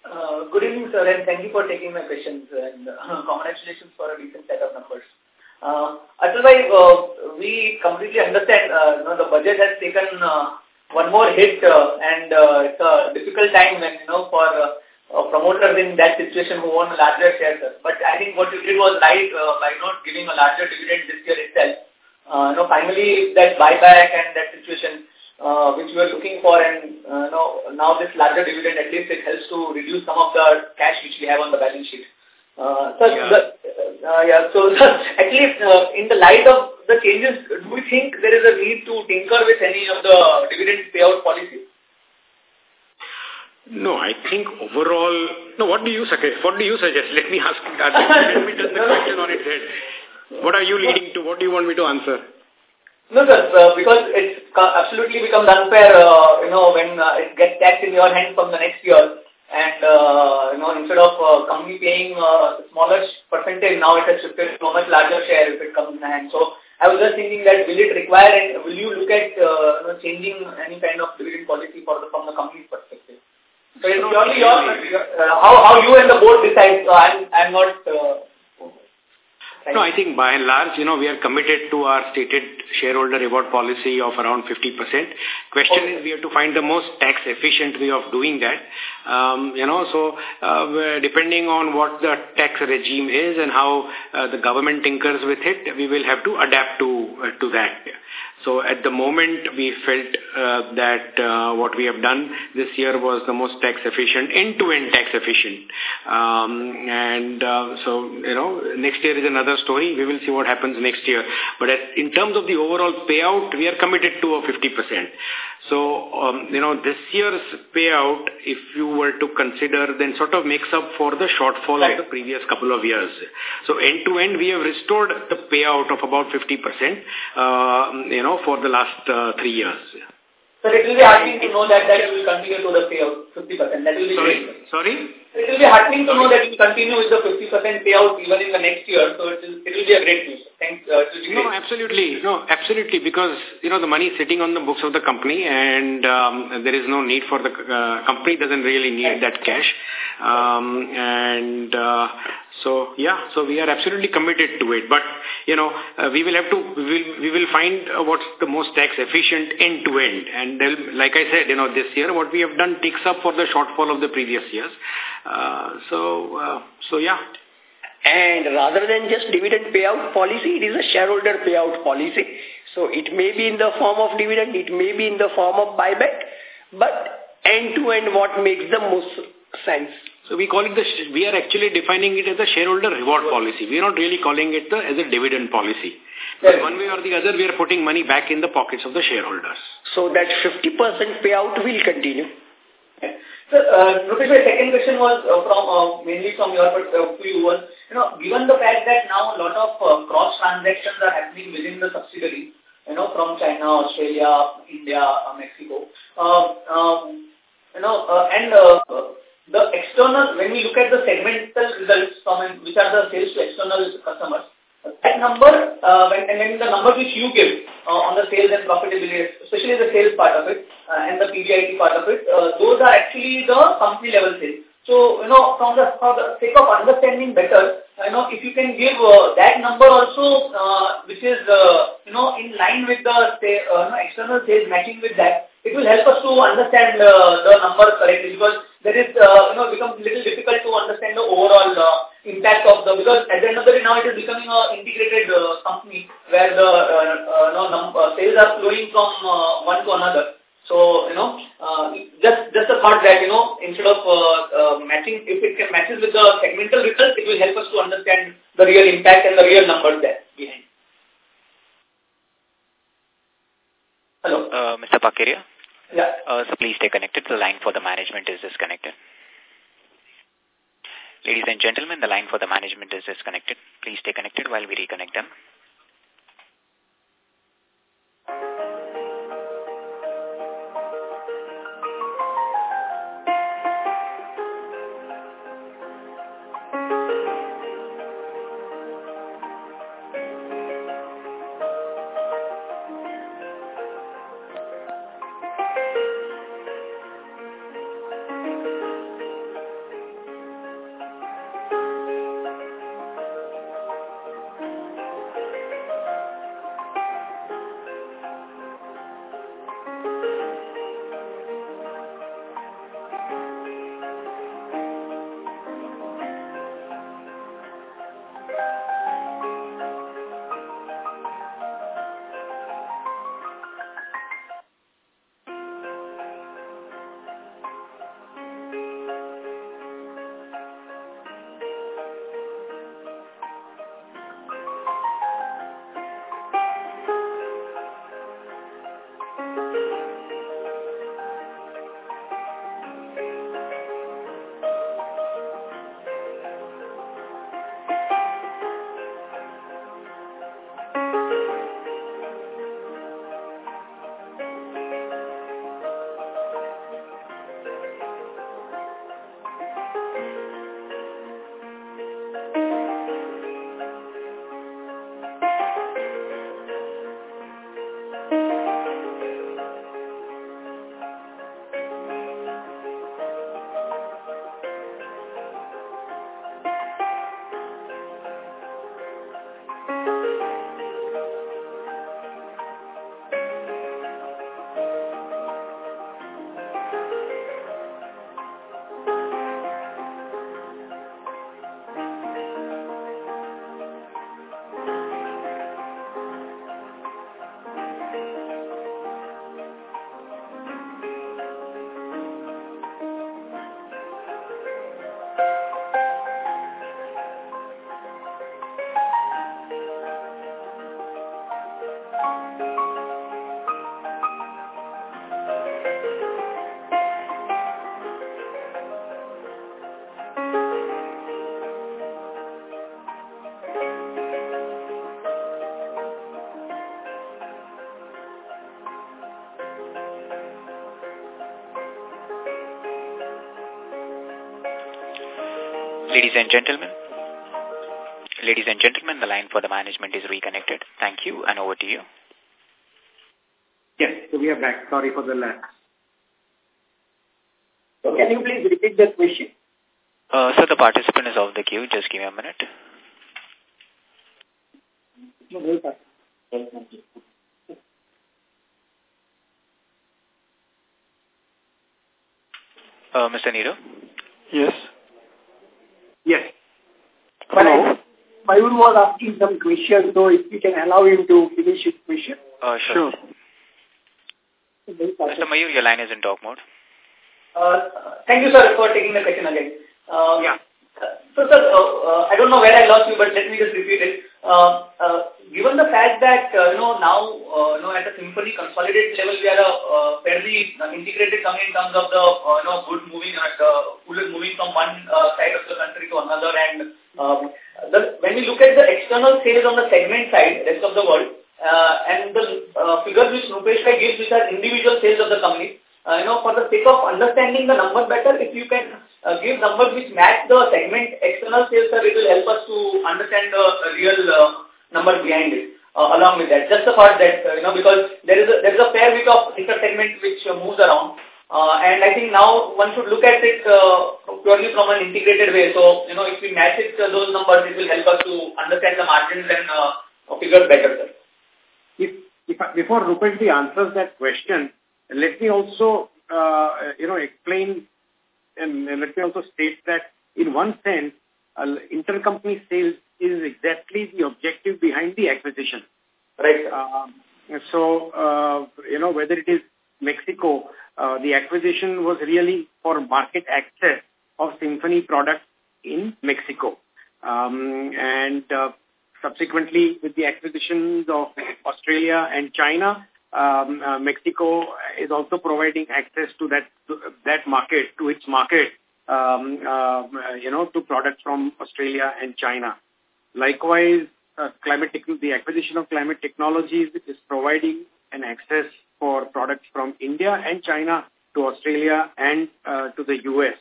Uh, good evening, sir, and thank you for taking my questions, and uh, congratulations for a decent set of numbers. Uh, uh, we completely understand, uh, you know, the budget has taken uh, one more hit, uh, and uh, it's a difficult time when, you know, for uh, promoters in that situation who own a larger share, sir. But I think what you did was right uh, by not giving a larger dividend this year itself. Uh, you know, finally, that buyback and that situation uh, which we were looking for and uh, now, now this larger dividend at least it helps to reduce some of the cash which we have on the balance sheet. Uh, so, yeah. The, uh, yeah, so at least uh, in the light of the changes, do we think there is a need to tinker with any of the dividend payout policy? No, I think overall, no, what do you suggest? What do you suggest? Let me ask, let me turn the question on its head. What are you leading to? What do you want me to answer? No, sir, uh, because it's absolutely becomes unfair, uh, you know, when uh, it gets taxed in your hands from the next year. And, uh, you know, instead of uh, company paying uh, smaller percentage, now it has shifted to a much larger share if it comes in hand. So I was just thinking that will it require, and will you look at uh, you know, changing any kind of dividend policy for the, from the company's perspective? So it's purely your, uh, how, how you and the board decide. So I'm, I'm not... Uh, no, I think by and large, you know, we are committed to our stated shareholder reward policy of around 50%. Question okay. is we have to find the most tax efficient way of doing that. Um, you know, so uh, depending on what the tax regime is and how uh, the government tinkers with it, we will have to adapt to uh, to that. So at the moment, we felt uh, that uh, what we have done this year was the most tax efficient, end-to-end -end tax efficient. Um, and uh, so, you know, next year is another story. We will see what happens next year. But in terms of the overall payout, we are committed to a 50%. So, um, you know, this year's payout, if you were to consider, then sort of makes up for the shortfall right. of the previous couple of years. So, end-to-end, -end, we have restored the payout of about 50%, uh, you know, for the last uh, three years. So it will be heartening to know that, that you will continue to the payout 50%. That will be Sorry? great. Sorry? It will be heartening to know that you continue with the 50% payout even in the next year. So it will, it will be a great news. Thanks. Uh, no, absolutely. No, absolutely. Because, you know, the money is sitting on the books of the company and um, there is no need for the uh, company doesn't really need that cash. Um, and uh, so, yeah, so we are absolutely committed to it. But, you know, uh, we will have to, we will, we will find uh, what's the most tax efficient end to end. And like I said, you know, this year what we have done takes up for the shortfall of the previous years. Uh, so, uh, so yeah. And rather than just dividend payout policy, it is a shareholder payout policy. So it may be in the form of dividend, it may be in the form of buyback, but end to end what makes the most sense. So we call it the, we are actually defining it as a shareholder reward policy. We are not really calling it the, as a dividend policy. But one way or the other, we are putting money back in the pockets of the shareholders. So that 50% payout will continue. So, uh, Nrupesh, my second question was uh, from uh, mainly from your perspective to you was, you know, given the fact that now a lot of uh, cross transactions are happening within the subsidiary, you know, from China, Australia, India, uh, Mexico. Uh, um, you know, uh, and uh, the external, when we look at the segmental results from which are the sales to external customers, that number, uh, when, and then the number which you give uh, on the sales and profitability, especially the sales part of it uh, and the PBIT part of it, uh, those are actually the company level sales. So, you know, from the, for the sake of understanding better, you know, if you can give uh, that number also, uh, which is, uh, you know, in line with the say, uh, you know, external sales matching with that, it will help us to understand uh, the number correctly because there is, uh, you know, becomes a little difficult to understand the overall uh, impact of the, because at the end of the day now it is becoming an integrated uh, company where the uh, uh, no, num uh, sales are flowing from uh, one to another. So, you know, uh, just just a thought that, you know, instead of uh, uh, matching, if it can matches with the segmental results, it will help us to understand the real impact and the real numbers there behind. Hello? Uh, Mr. Pakeria? Yeah. Uh, so please stay connected. The line for the management is disconnected. Ladies and gentlemen, the line for the management is disconnected. Please stay connected while we reconnect them. Ladies and gentlemen, ladies and gentlemen, the line for the management is reconnected. Thank you, and over to you. Yes, so we are back. Sorry for the lag. So can you please repeat the question? Uh, so the participant is off the queue. Just give me a minute. Uh, Mr. Nero? Yes. Yes. Hello. Mayur was asking some questions, so if we can allow him to finish his question. Uh, sure. sure. Mr. Mayur, your line is in talk mode. Uh, thank you, sir, for taking the question again. Uh, yeah. So, sir, uh, uh, I don't know where I lost you, but let me just repeat it. Uh, uh, given the fact that, uh, you know, now, you know, at the Symphony consolidated level, we are a fairly integrated company in terms of the, you know, goods moving, uh, moving from one side of the country to another. And um, the, when we look at the external sales on the segment side, rest of the world, uh, and the uh, figures which Nrupesh gives, which are individual sales of the company. Uh, you know, for the sake of understanding the number better, if you can uh, give numbers which match the segment external sales, sir, it will help us to understand the real uh, number behind it. Uh, along with that, just the part that uh, you know, because there is a there is a fair bit of inter-segment which uh, moves around, uh, and I think now one should look at it purely from an integrated way. So you know, if we match it those numbers, it will help us to understand the margins and figures better. Sir. If, if before Nrupeshji answers that question, let me also you know explain and, and let me also state that in one sense, uh, intercompany sales is exactly the objective behind the acquisition. Right. Uh, so, uh, you know, whether it is Mexico, uh, the acquisition was really for market access of Symphony products in Mexico. Um, and uh, subsequently, with the acquisitions of Australia and China, um, uh, Mexico is also providing access to that to that market, to its market, um, uh, you know, to products from Australia and China. Likewise, uh, climate the acquisition of climate technologies is providing an access for products from India and China to Australia and uh, to the US.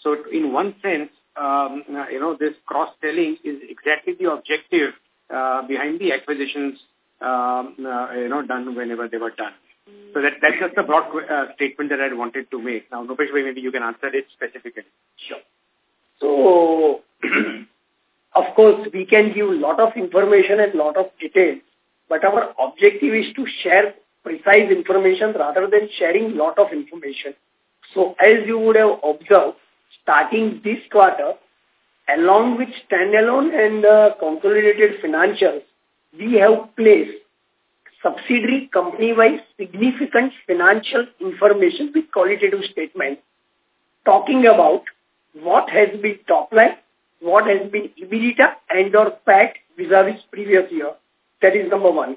So in one sense, um, uh, you know, this cross-selling is exactly the objective uh, behind the acquisitions um, uh, you know, done whenever they were done. So that, that's just a broad uh, statement that I wanted to make. Now, Nrupesh, maybe you can answer it specifically. Sure. So, of course, we can give a lot of information and lot of details, but our objective is to share precise information rather than sharing lot of information. So, as you would have observed, starting this quarter, along with standalone and uh, consolidated financials, we have placed subsidiary company-wise significant financial information with qualitative statement talking about what has been top line, what has been EBITDA and or PAT vis-a-vis previous year. That is number one.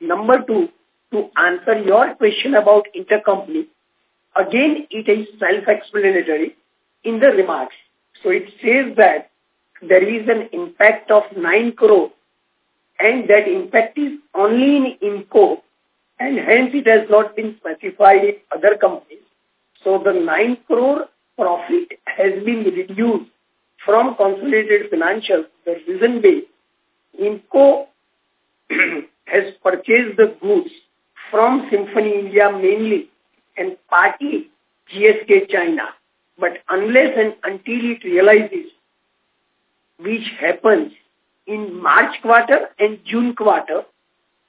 Number two, to answer your question about intercompany, again it is self-explanatory in the remarks. So it says that there is an impact of 9 crore and that impact is only in IMPCO and hence it has not been specified in other companies. So the 9 crore profit has been reduced from consolidated financials. The reason being, IMPCO has purchased the goods from Symphony India mainly and partly GSK China. But unless and until it realizes, which happens in March quarter and June quarter,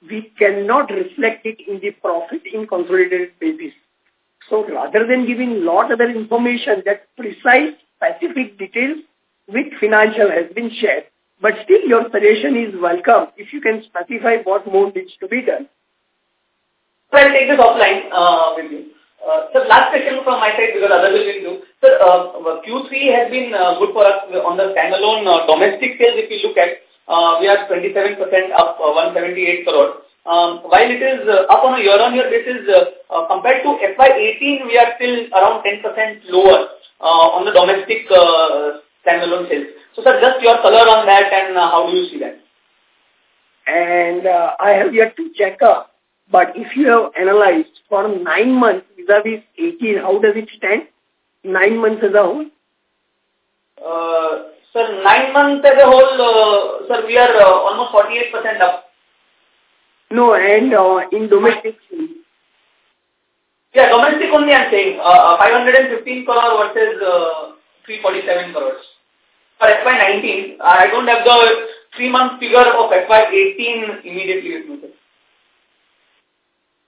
we cannot reflect it in the profit in consolidated basis. So rather than giving lot other information that precise specific details with financial has been shared, but still your suggestion is welcome if you can specify what more needs to be done. So I'll take this offline uh, with you. Uh, last question from my side because others will do. Sir, uh, Q3 has been uh, good for us on the standalone uh, domestic sales if you look at we are 27% up, uh, 178 crore. Um, while it is uh, up on a year-on-year -year basis, uh, uh, compared to FY18, we are still around 10% lower uh, on the domestic uh, standalone sales. So, sir, just your color on that and uh, how do you see that? And uh, I have yet to check up, but if you have analyzed for nine months vis-a-vis -vis 18, how does it stand? Nine months as a whole? Uh, Sir, nine months as a whole, uh, sir, we are uh, almost 48% up. No, and uh, in domestic? Yeah, domestic only I'm saying. Uh, uh 515 crore versus uh, 347 crores. For FY19, I don't have the three-month figure of FY18 immediately with me.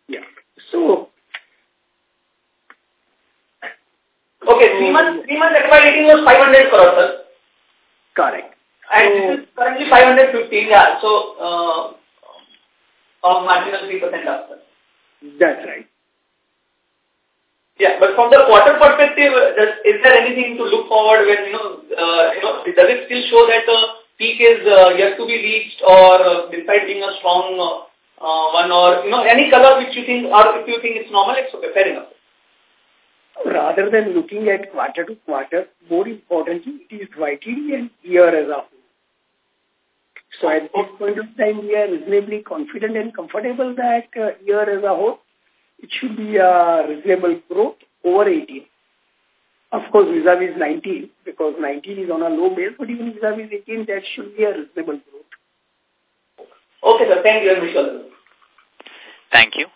Yeah. So, Okay, three months, three months FY18 was 500 crores, sir. Correct. And so, this is currently 515, yeah. So, uh, of marginal 3% up. That's right. Yeah, but from the quarter perspective, does, is there anything to look forward when, you know, uh, you know, does it still show that the peak is uh, yet to be reached or uh, despite being a strong uh, one or, you know, any color which you think, or if you think it's normal, it's okay, fair enough rather than looking at quarter to quarter, more importantly, it is YTD and year as a whole. So at this point of time, we are reasonably confident and comfortable that uh, year as a whole, it should be a reasonable growth over 18. Of course, vis-a-vis 19, because 19 is on a low base, but even vis-a-vis 18, that should be a reasonable growth. Okay, sir. Thank you, Mr. Thank you.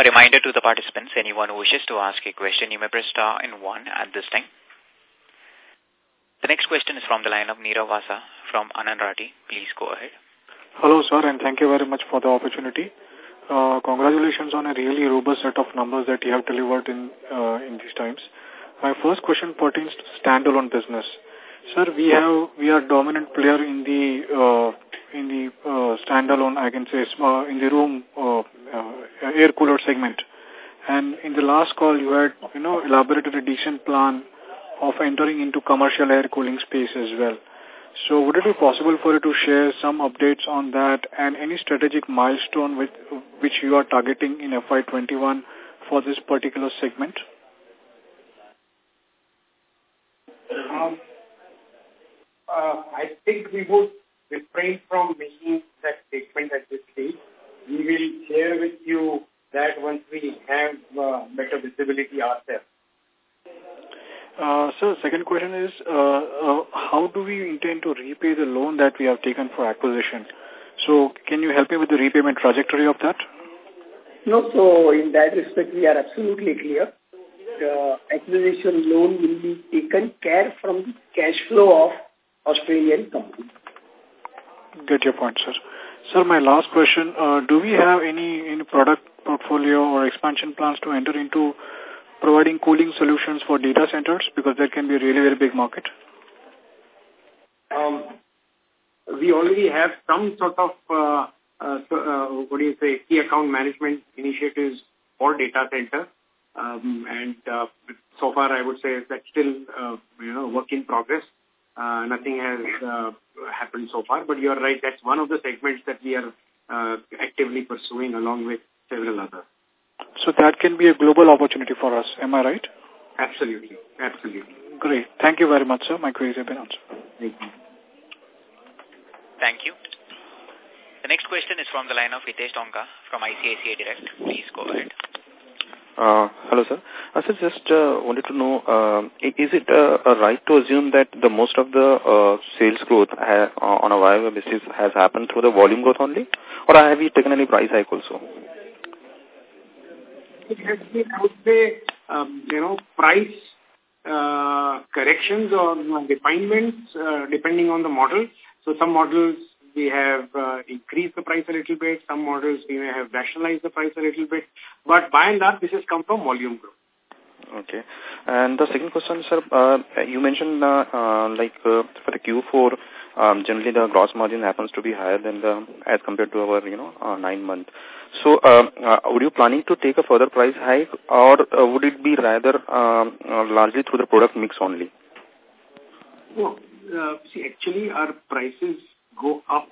A reminder to the participants, anyone who wishes to ask a question, you may press star and one at this time. The next question is from the line of Nirav Vasa from Anand Rathi. Please go ahead. Hello, sir, and thank you very much for the opportunity. Uh, congratulations on a really robust set of numbers that you have delivered in uh, in these times. My first question pertains to standalone business. Sir, we have we are dominant player in the uh, in the uh, standalone, I can say, uh, in the room uh, uh, air cooler segment. And in the last call, you had you know elaborated a decent plan of entering into commercial air cooling space as well. So would it be possible for you to share some updates on that and any strategic milestone with, which you are targeting in FY21 for this particular segment? Um, uh, I think we would refrain from making that statement at this stage. We will share with you that once we have uh, better visibility ourselves. Uh, so second question is, uh, uh, how do we intend to repay the loan that we have taken for acquisition? So can you help me with the repayment trajectory of that? No, so in that respect, we are absolutely clear. The acquisition loan will be taken care from the cash flow of Australian company. Get your point, sir. Sir, my last question, uh, do we have any, any product portfolio or expansion plans to enter into providing cooling solutions for data centers because that can be a really very big market? Um, we already have some sort of, uh, uh, uh, what do you say, key account management initiatives for data center. Um, and uh, so far, I would say that's still, uh, you know, work in progress. Uh, nothing has uh, happened so far, but you're right. That's one of the segments that we are uh, actively pursuing along with several others. So that can be a global opportunity for us. Am I right? Absolutely. Absolutely. Great. Thank you very much, sir. My queries have been answered. Thank you. Thank you. The next question is from the line of Hitesh Tonka from ICICI Direct. Please go ahead. Uh, hello, sir. I said just uh, wanted to know, uh, is it uh, right to assume that the most of the uh, sales growth ha on a YOY basis has happened through the volume growth only? Or have you taken any price hike also? It has been, I would say, um, you know, price uh, corrections or refinements uh, depending on the model. So some models we have uh, increased the price a little bit. Some models we may have rationalized the price a little bit. But by and large, this has come from volume growth. Okay. And the second question, sir, uh, you mentioned uh, uh, like uh, for the Q4, um, generally the gross margin happens to be higher than the as compared to our you know uh, nine month. So, uh, uh, would you planning to take a further price hike, or uh, would it be rather um, uh, largely through the product mix only? No, uh, see, actually our prices go up,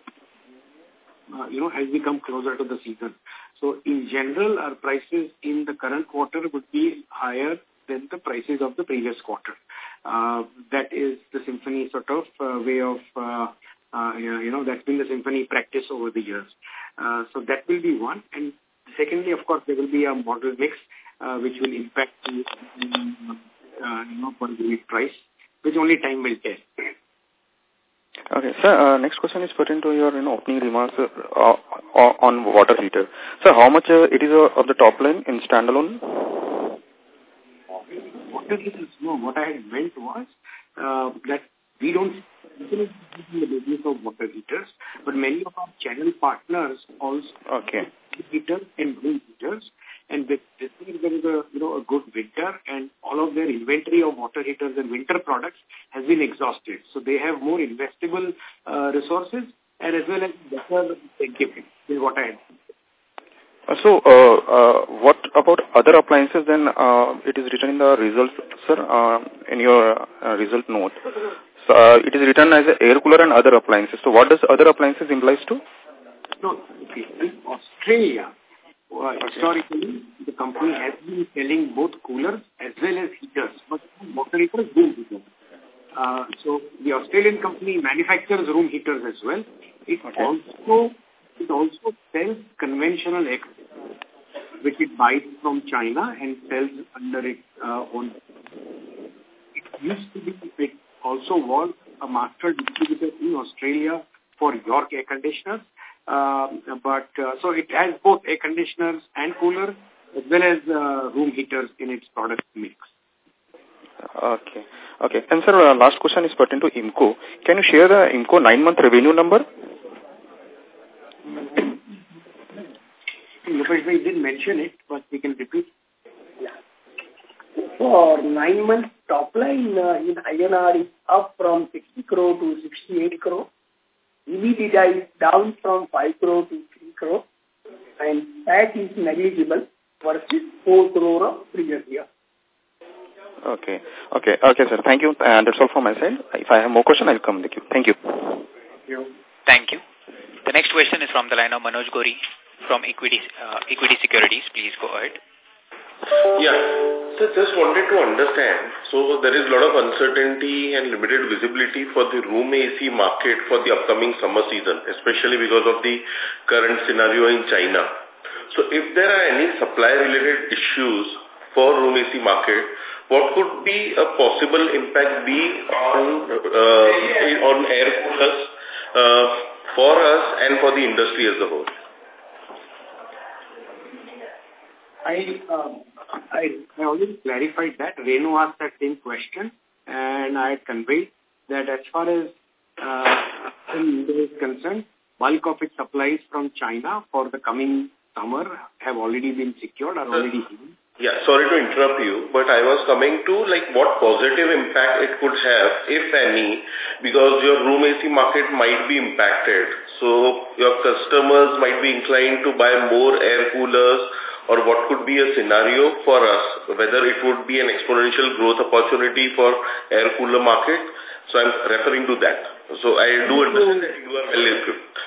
uh, you know, as we come closer to the season. So, in general, our prices in the current quarter would be higher than the prices of the previous quarter. Uh, that is the symphony sort of uh, way of, uh, uh, you know, that's been the symphony practice over the years. Uh, so that will be one. And secondly, of course, there will be a model mix uh, which will impact the, uh, you know, per unit price, which only time will tell. Okay, sir. Uh, next question is pertaining to your you know, opening remarks uh, uh, on water heater. So, how much uh, it is uh, of the top line in standalone? Water heaters, no. What I meant was uh, that we don't in the business of water heaters, but many of our channel partners also okay. heaters and room heaters. And with this year there is a you know a good winter, and all of their inventory of water heaters and winter products has been exhausted. So they have more investable uh, resources and as well as better sentiment is what I had. Uh, so, uh, uh, what about other appliances then? Uh, it is written in the results, sir, uh, in your uh, result note. So, uh, it is written as air cooler and other appliances. So, what does other appliances implies to? No. In Australia, uh, historically, the company has been selling both coolers as well as heaters, but water heaters, room heaters. Uh, so the Australian company manufactures room heaters as well, it okay. also it also sells conventional eggs, which it buys from China and sells under its uh, own. It used to be, it also was a master distributor in Australia for York air conditioners. Uh, but uh, so it has both air conditioners and coolers as well as uh, room heaters in its product mix. Okay. Okay. And sir, uh, last question is pertaining to IMPCO. Can you share the IMPCO nine-month revenue number? Nrupesh we didn't mention it, but we can repeat. Yeah. For nine months, top line uh, in INR is up from 60 crore to 68 crore. EBITDA is down from 5 crore to 3 crore. And PAT is negligible versus 4 crore of previous year. Okay. Okay. Okay, sir. Thank you. And that's all from my side. If I have more questions, I'll come to you. Thank you. Thank you. Thank you. The next question is from the line of Manoj Gori from Equirus, uh, Equirus Securities. Please go ahead. Yeah. So just wanted to understand, so there is a lot of uncertainty and limited visibility for the room AC market for the upcoming summer season, especially because of the current scenario in China. So if there are any supply-related issues for room AC market, what could be a possible impact be on uh, on air coolers uh, for us and for the industry as a whole? I, um, I, I already clarified that. Renu asked that same question, and I conveyed that as far as uh, India is concerned, bulk of its supplies from China for the coming summer have already been secured, are already given. Yeah, sorry to interrupt you, but I was coming to like what positive impact it could have, if any, because your room AC market might be impacted. So your customers might be inclined to buy more air coolers or what could be a scenario for us, whether it would be an exponential growth opportunity for air cooler market. So I'm referring to that. So I do understand that you are well equipped.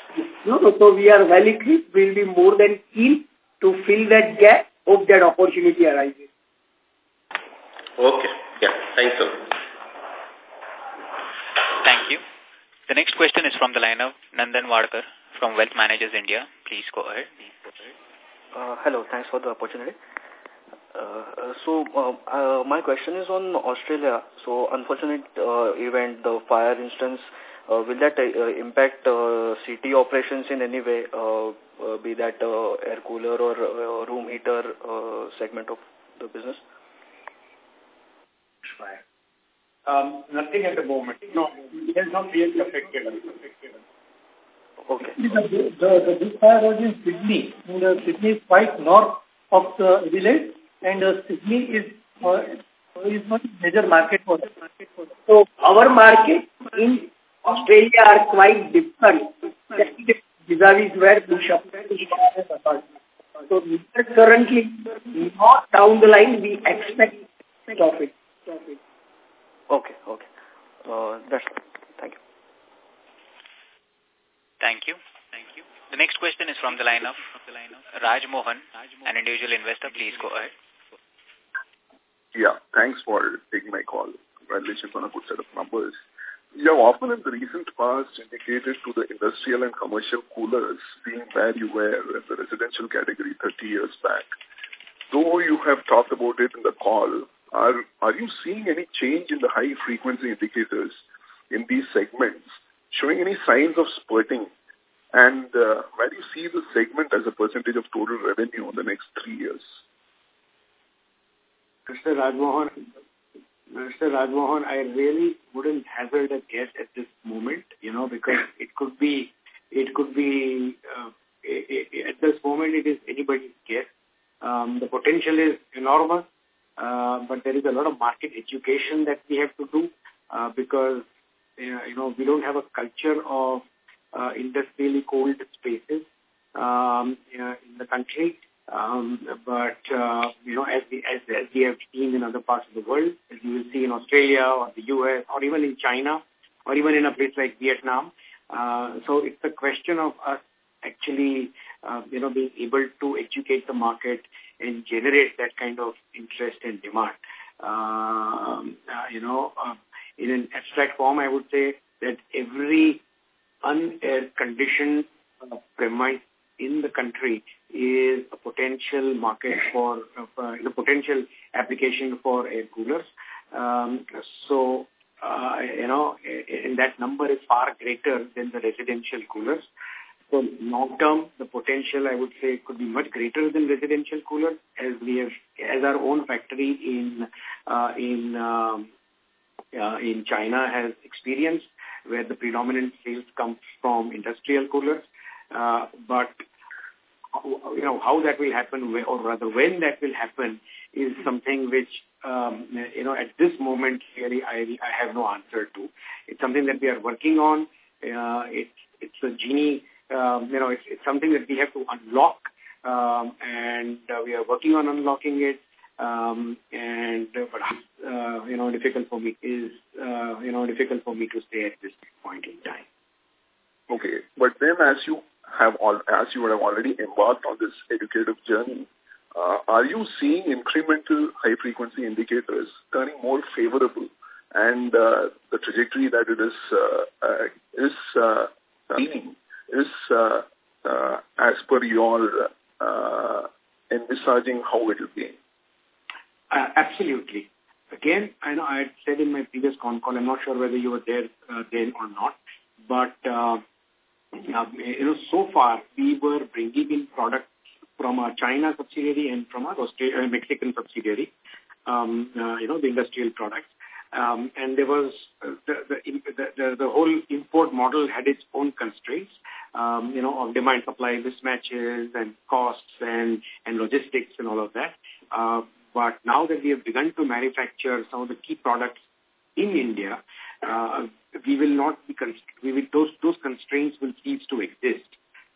No, no, so we are well equipped. We'll be more than keen to fill that gap hope that opportunity arises. Okay. Yeah. Thanks, sir. Thank you. The next question is from the line of Nandan Wadkar from Wealth Managers India. Please go ahead. Uh, hello. Thanks for the opportunity. Uh, uh so, uh, uh, my question is on Australia. So, unfortunate uh, event, the fire instance, uh, will that uh, impact uh, city operations in any way? Uh, uh, be that uh, air cooler or uh, room heater uh, segment of the business? Um, nothing at the moment. No, it has not really affected. Okay. The, the, fire was in Sydney. And uh, Sydney is quite north of the village, and uh, Sydney is uh, is not a major market for us. So our market in Australia are quite different vis-a-vis where So we are currently not down the line, we expect profit. Okay, okay. Uh, that's Thank you. Thank you. Thank you. The next question is from the line of Raj Mohan, an individual investor. Please go ahead. Yeah, thanks for taking my call. Congratulations on a good set of numbers. You have often in the recent past indicated to the industrial and commercial coolers being where you were in the residential category 30 years back. Though you have talked about it in the call, are, are you seeing any change in the high frequency indicators in these segments showing any signs of spurting? And uh, where do you see the segment as a percentage of total revenue in the next three years? Mr. Rajmohan, Mr. Rajmohan, I really wouldn't hazard a guess at this moment, you know, because it could be, it could be, uh, at this moment it is anybody's guess. Um, the potential is enormous, uh, but there is a lot of market education that we have to do uh, because, uh, you know, we don't have a culture of uh, industrially cold spaces um, in the country. Um, but, uh, you know, as we, as, as we have seen in other parts of the world, as you will see in Australia or the US or even in China or even in a place like Vietnam. Uh, so it's a question of us actually, uh, you know, being able to educate the market and generate that kind of interest and demand. Um, uh, you know, uh, in an abstract form, I would say that every unair-conditioned uh, premise in the country is a potential market for, uh, the potential application for air coolers. Um, so, uh, you know, and that number is far greater than the residential coolers. So long term, the potential I would say could be much greater than residential coolers as we have, as our own factory in, uh, in, um, uh, in China has experienced where the predominant sales come from industrial coolers. Uh, but you know, how that will happen, or rather when that will happen, is something which, um, you know, at this moment, really, I, I have no answer to. It's something that we are working on. Uh, it's, it's a genie, um, you know, it's, it's something that we have to unlock, um, and uh, we are working on unlocking it. Um, and but uh, you know, difficult for me is uh, you know difficult for me to say at this point in time. Okay, but then as you have all, as you have already embarked on this educative journey, uh, are you seeing incremental high-frequency indicators turning more favorable and uh, the trajectory that it is uh, uh, is uh, meaning is uh, uh, as per your uh, envisaging how it will be? Uh, absolutely. Again, I know I had said in my previous con call, I'm not sure whether you were there uh, then or not, but uh, you know, so far we were bringing in products from our China subsidiary and from our uh, Mexican subsidiary, um, uh, you know, the industrial products. Um, and there was uh, the, the, the, the whole import model had its own constraints, um, you know, of demand supply mismatches and costs and, and logistics and all of that. Uh, but now that we have begun to manufacture some of the key products in India, uh, we will not be, we will, those, those constraints will cease to exist.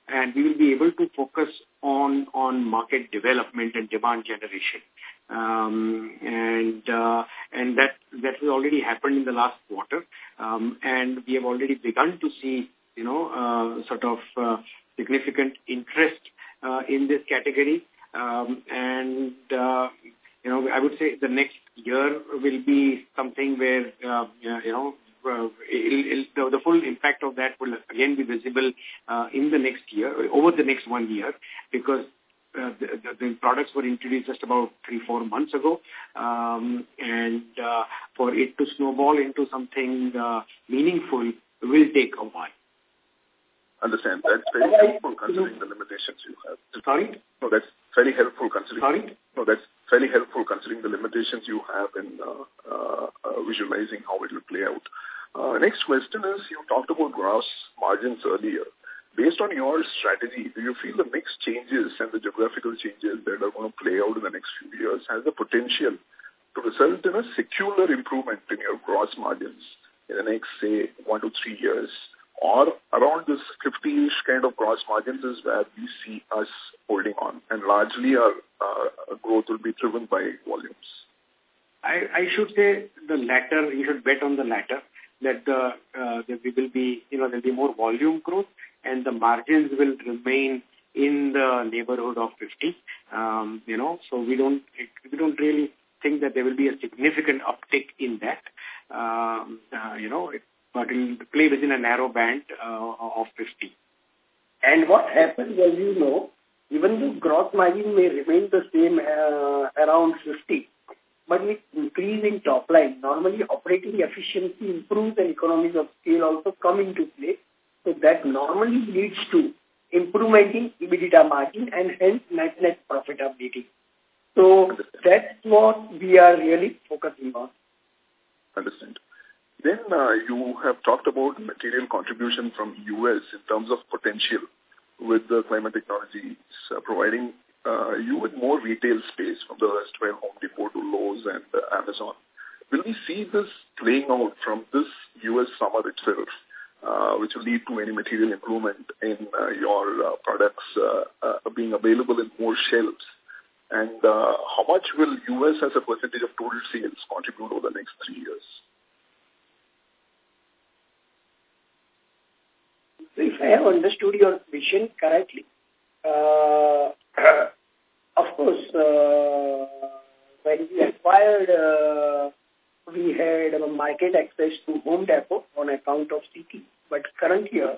And we will be able to focus on, on market development and demand generation. Um, and uh, and that that has already happened in the last quarter, um, and we have already begun to see you know uh, sort of uh, significant interest uh, in this category, um, and uh, you know I would say the next year will be something where uh, you know uh, it'll, it'll, the, full impact of that will again be visible uh, in the next year, over the next one year, because uh, the, the, the products were introduced just about three, four months ago, um, and uh, for it to snowball into something uh, meaningful will take a while. Understand. That's very helpful considering the limitations you have. Sorry? No, that's very helpful considering. Sorry? No, that's fairly helpful considering the limitations you have in uh, uh, uh, visualizing how it will play out. Uh, next question is, you talked about gross margins earlier. Based on your strategy, do you feel the mix changes and the geographical changes that are going to play out in the next few years has the potential to result in a secular improvement in your gross margins in the next, say, one to three years? Or around this 50-ish kind of gross margins is where we see us holding on, and largely our uh, growth will be driven by volumes? I, I should say the latter, you should bet on the latter that the uh, that we will be, you know, there'll be more volume growth and the margins will remain in the neighborhood of 50. Um, you know, so we don't we don't really think that there will be a significant uptick in that. Um, uh, you know, it, but it will play within a narrow band uh, of 50. And what happens, as you know, even though gross margin may remain the same uh, around 50, but with increasing top line, normally operating efficiency improves and economies of scale also come into play. So that normally leads to improvement in EBITDA margin and hence net net profitability. So that's what we are really focusing on. Understand. Then uh, you have talked about material contribution from US in terms of potential with the climate technologies uh, providing uh, you with more retail space from the erstwhile Home Depot to Lowe's and uh, Amazon. Will we see this playing out from this U.S. summer itself, uh, which will lead to any material improvement in uh, your uh, products uh, uh, being available in more shelves? And uh, how much will U.S. as a percentage of total sales contribute over the next three years? If I have understood your question correctly, uh, of course, uh, when we acquired, uh, we had market access to Home Depot on account of CT. But current year,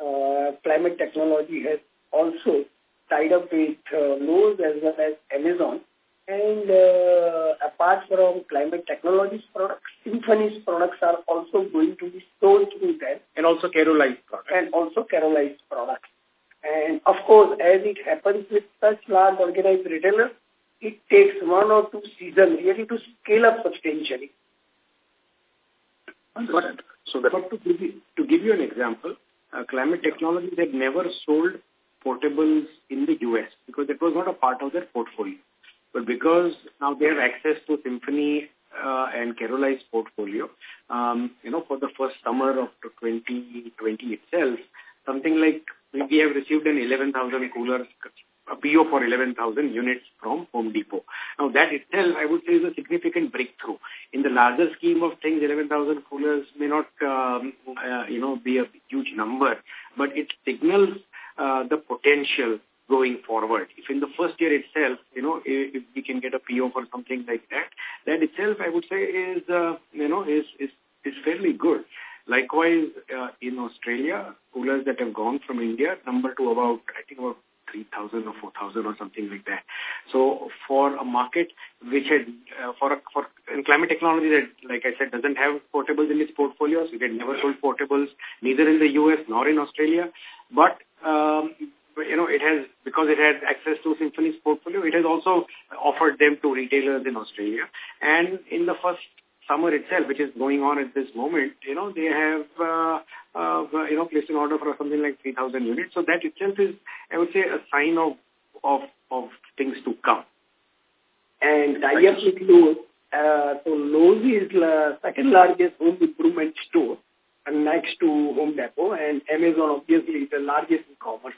uh, climate technology has also tied up with uh, Lowe's as well as Amazon. And uh, apart from climate technologies products, Symphony's products are also going to be sold through them. And also Keruilai products. And also Keruilai products. And of course, as it happens with such large organized retailers, it takes one or two seasons really to scale up substantially. But, so that, but to, give you, to give you an example, uh, Climate Technologies had never sold portables in the US because it was not a part of their portfolio. But because now they have access to Symphony uh, and Keruilai's portfolio, um, you know, for the first summer of 2020 itself, something like we have received an 11,000 coolers, a PO for 11,000 units from Home Depot. Now that itself, I would say, is a significant breakthrough. In the larger scheme of things, 11,000 coolers may not, um, uh, you know, be a huge number, but it signals uh, the potential going forward. If in the first year itself, you know, if, we can get a PO for something like that, that itself, I would say, is, uh, you know, is, is, is fairly good. Likewise, uh, in Australia, coolers that have gone from India number to about, I think about 3,000 or 4,000 or something like that. So for a market which had, uh, for, a, for in climate technology that, like I said, doesn't have portables in its portfolio, so had never sold portables, neither in the US nor in Australia. But, um, you know, it has, because it has access to Symphony's portfolio, it has also offered them to retailers in Australia. And in the first summer itself, which is going on at this moment, you know, they have, uh, uh, you know, placed an order for something like 3,000 units. So that itself is, I would say, a sign of, of, of things to come. And I up with Lowe's. Uh, so Lowe's is the second largest home improvement store next to Home Depot and Amazon obviously is the largest e-commerce.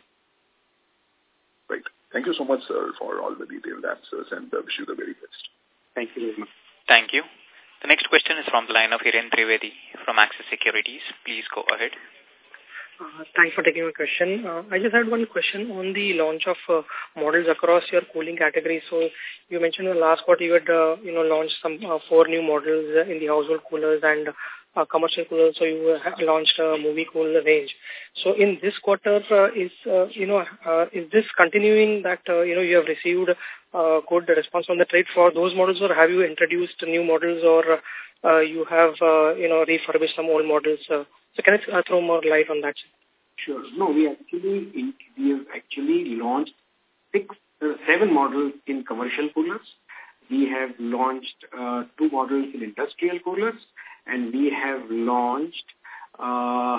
Right. Thank you so much, sir, for all the detailed answers and uh, wish you the very best. Thank you very much. Thank you. The next question is from the line of Hiren Trivedi from Axis Securities. Please go ahead. Uh, thanks for taking my question. Uh, I just had one question on the launch of uh, models across your cooling category. So you mentioned in the last quarter you had uh, you know launched some uh, four new models in the household coolers and uh, commercial coolers. So you launched a movie cooler range. So in this quarter, uh, is uh, you know uh, is this continuing that uh, you know you have received uh, good response from the trade for those models, or have you introduced new models, or uh, you have uh, you know refurbished some old models? Uh, so can you uh, throw more light on that? Sure. No, we actually we have actually launched six, uh, seven models in commercial coolers. We have launched uh, two models in industrial coolers, and we have launched uh,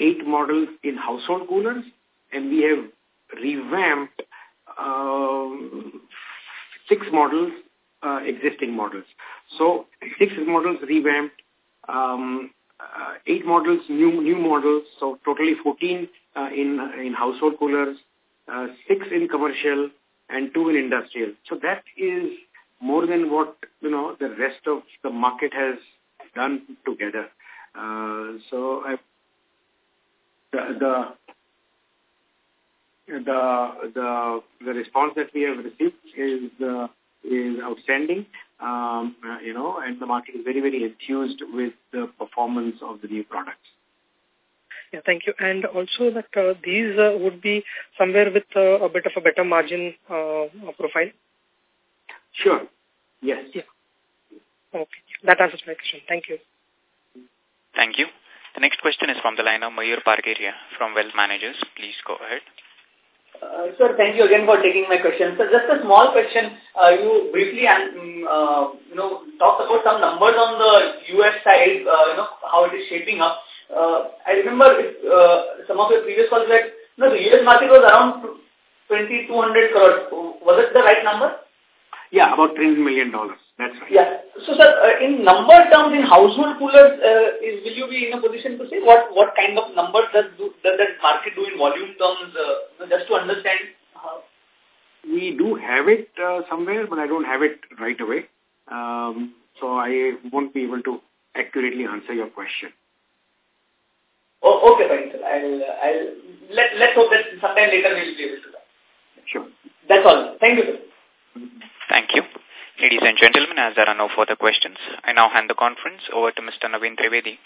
eight models in household coolers, and we have revamped um, six models, uh, existing models. So six models revamped, um, uh, eight models, new new models, so totally 14 uh, in in household coolers, uh, six in commercial, and two in industrial. So that is more than what you know the rest of the market has done together. Uh, so I, the, the the the the response that we have received is uh, is outstanding. Um, uh, you know, and the market is very very enthused with the performance of the new products. Yeah, thank you. And also that uh, these uh, would be somewhere with uh, a bit of a better margin uh, profile. Sure. Yes. Yeah. Okay. That answers my question. Thank you. Thank you. The next question is from the line of Mayur Pargeria from Wealth Managers. Please go ahead. Uh, sir, thank you again for taking my question. So just a small question. Uh, you briefly um, uh, you know, talked about some numbers on the U.S. side, uh, you know, how it is shaping up. Uh, I remember if, uh, some of your previous calls that you know, the U.S. market was around 2,200 crores. Was it the right number? Yeah, about $3 million. That's right. Yeah. So, sir, uh, in number terms, in household coolers, uh, is, will you be in a position to say what, what kind of numbers does, do, does that market do in volume terms, uh, just to understand? How? We do have it uh, somewhere, but I don't have it right away. Um, so I won't be able to accurately answer your question. Oh, okay, fine, sir. I'll, I'll, let, let's hope that sometime later we'll be able to do that. Sure. That's all. Thank you, sir. Thank you. Ladies and gentlemen, as there are no further questions, I now hand the conference over to Mr. Naveen Trivedi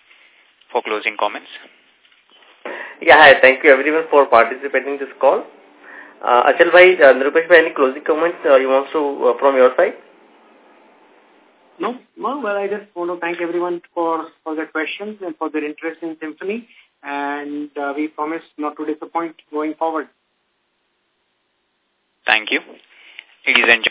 for closing comments. Yeah, hi. Thank you everyone for participating in this call. Uh, Achal bhai, uh, Nrupesh bhai, any closing comments uh, you want to uh, from your side? No, no. Well, I just want to thank everyone for for their questions and for their interest in Symphony, and uh, we promise not to disappoint going forward. Thank you. Ladies and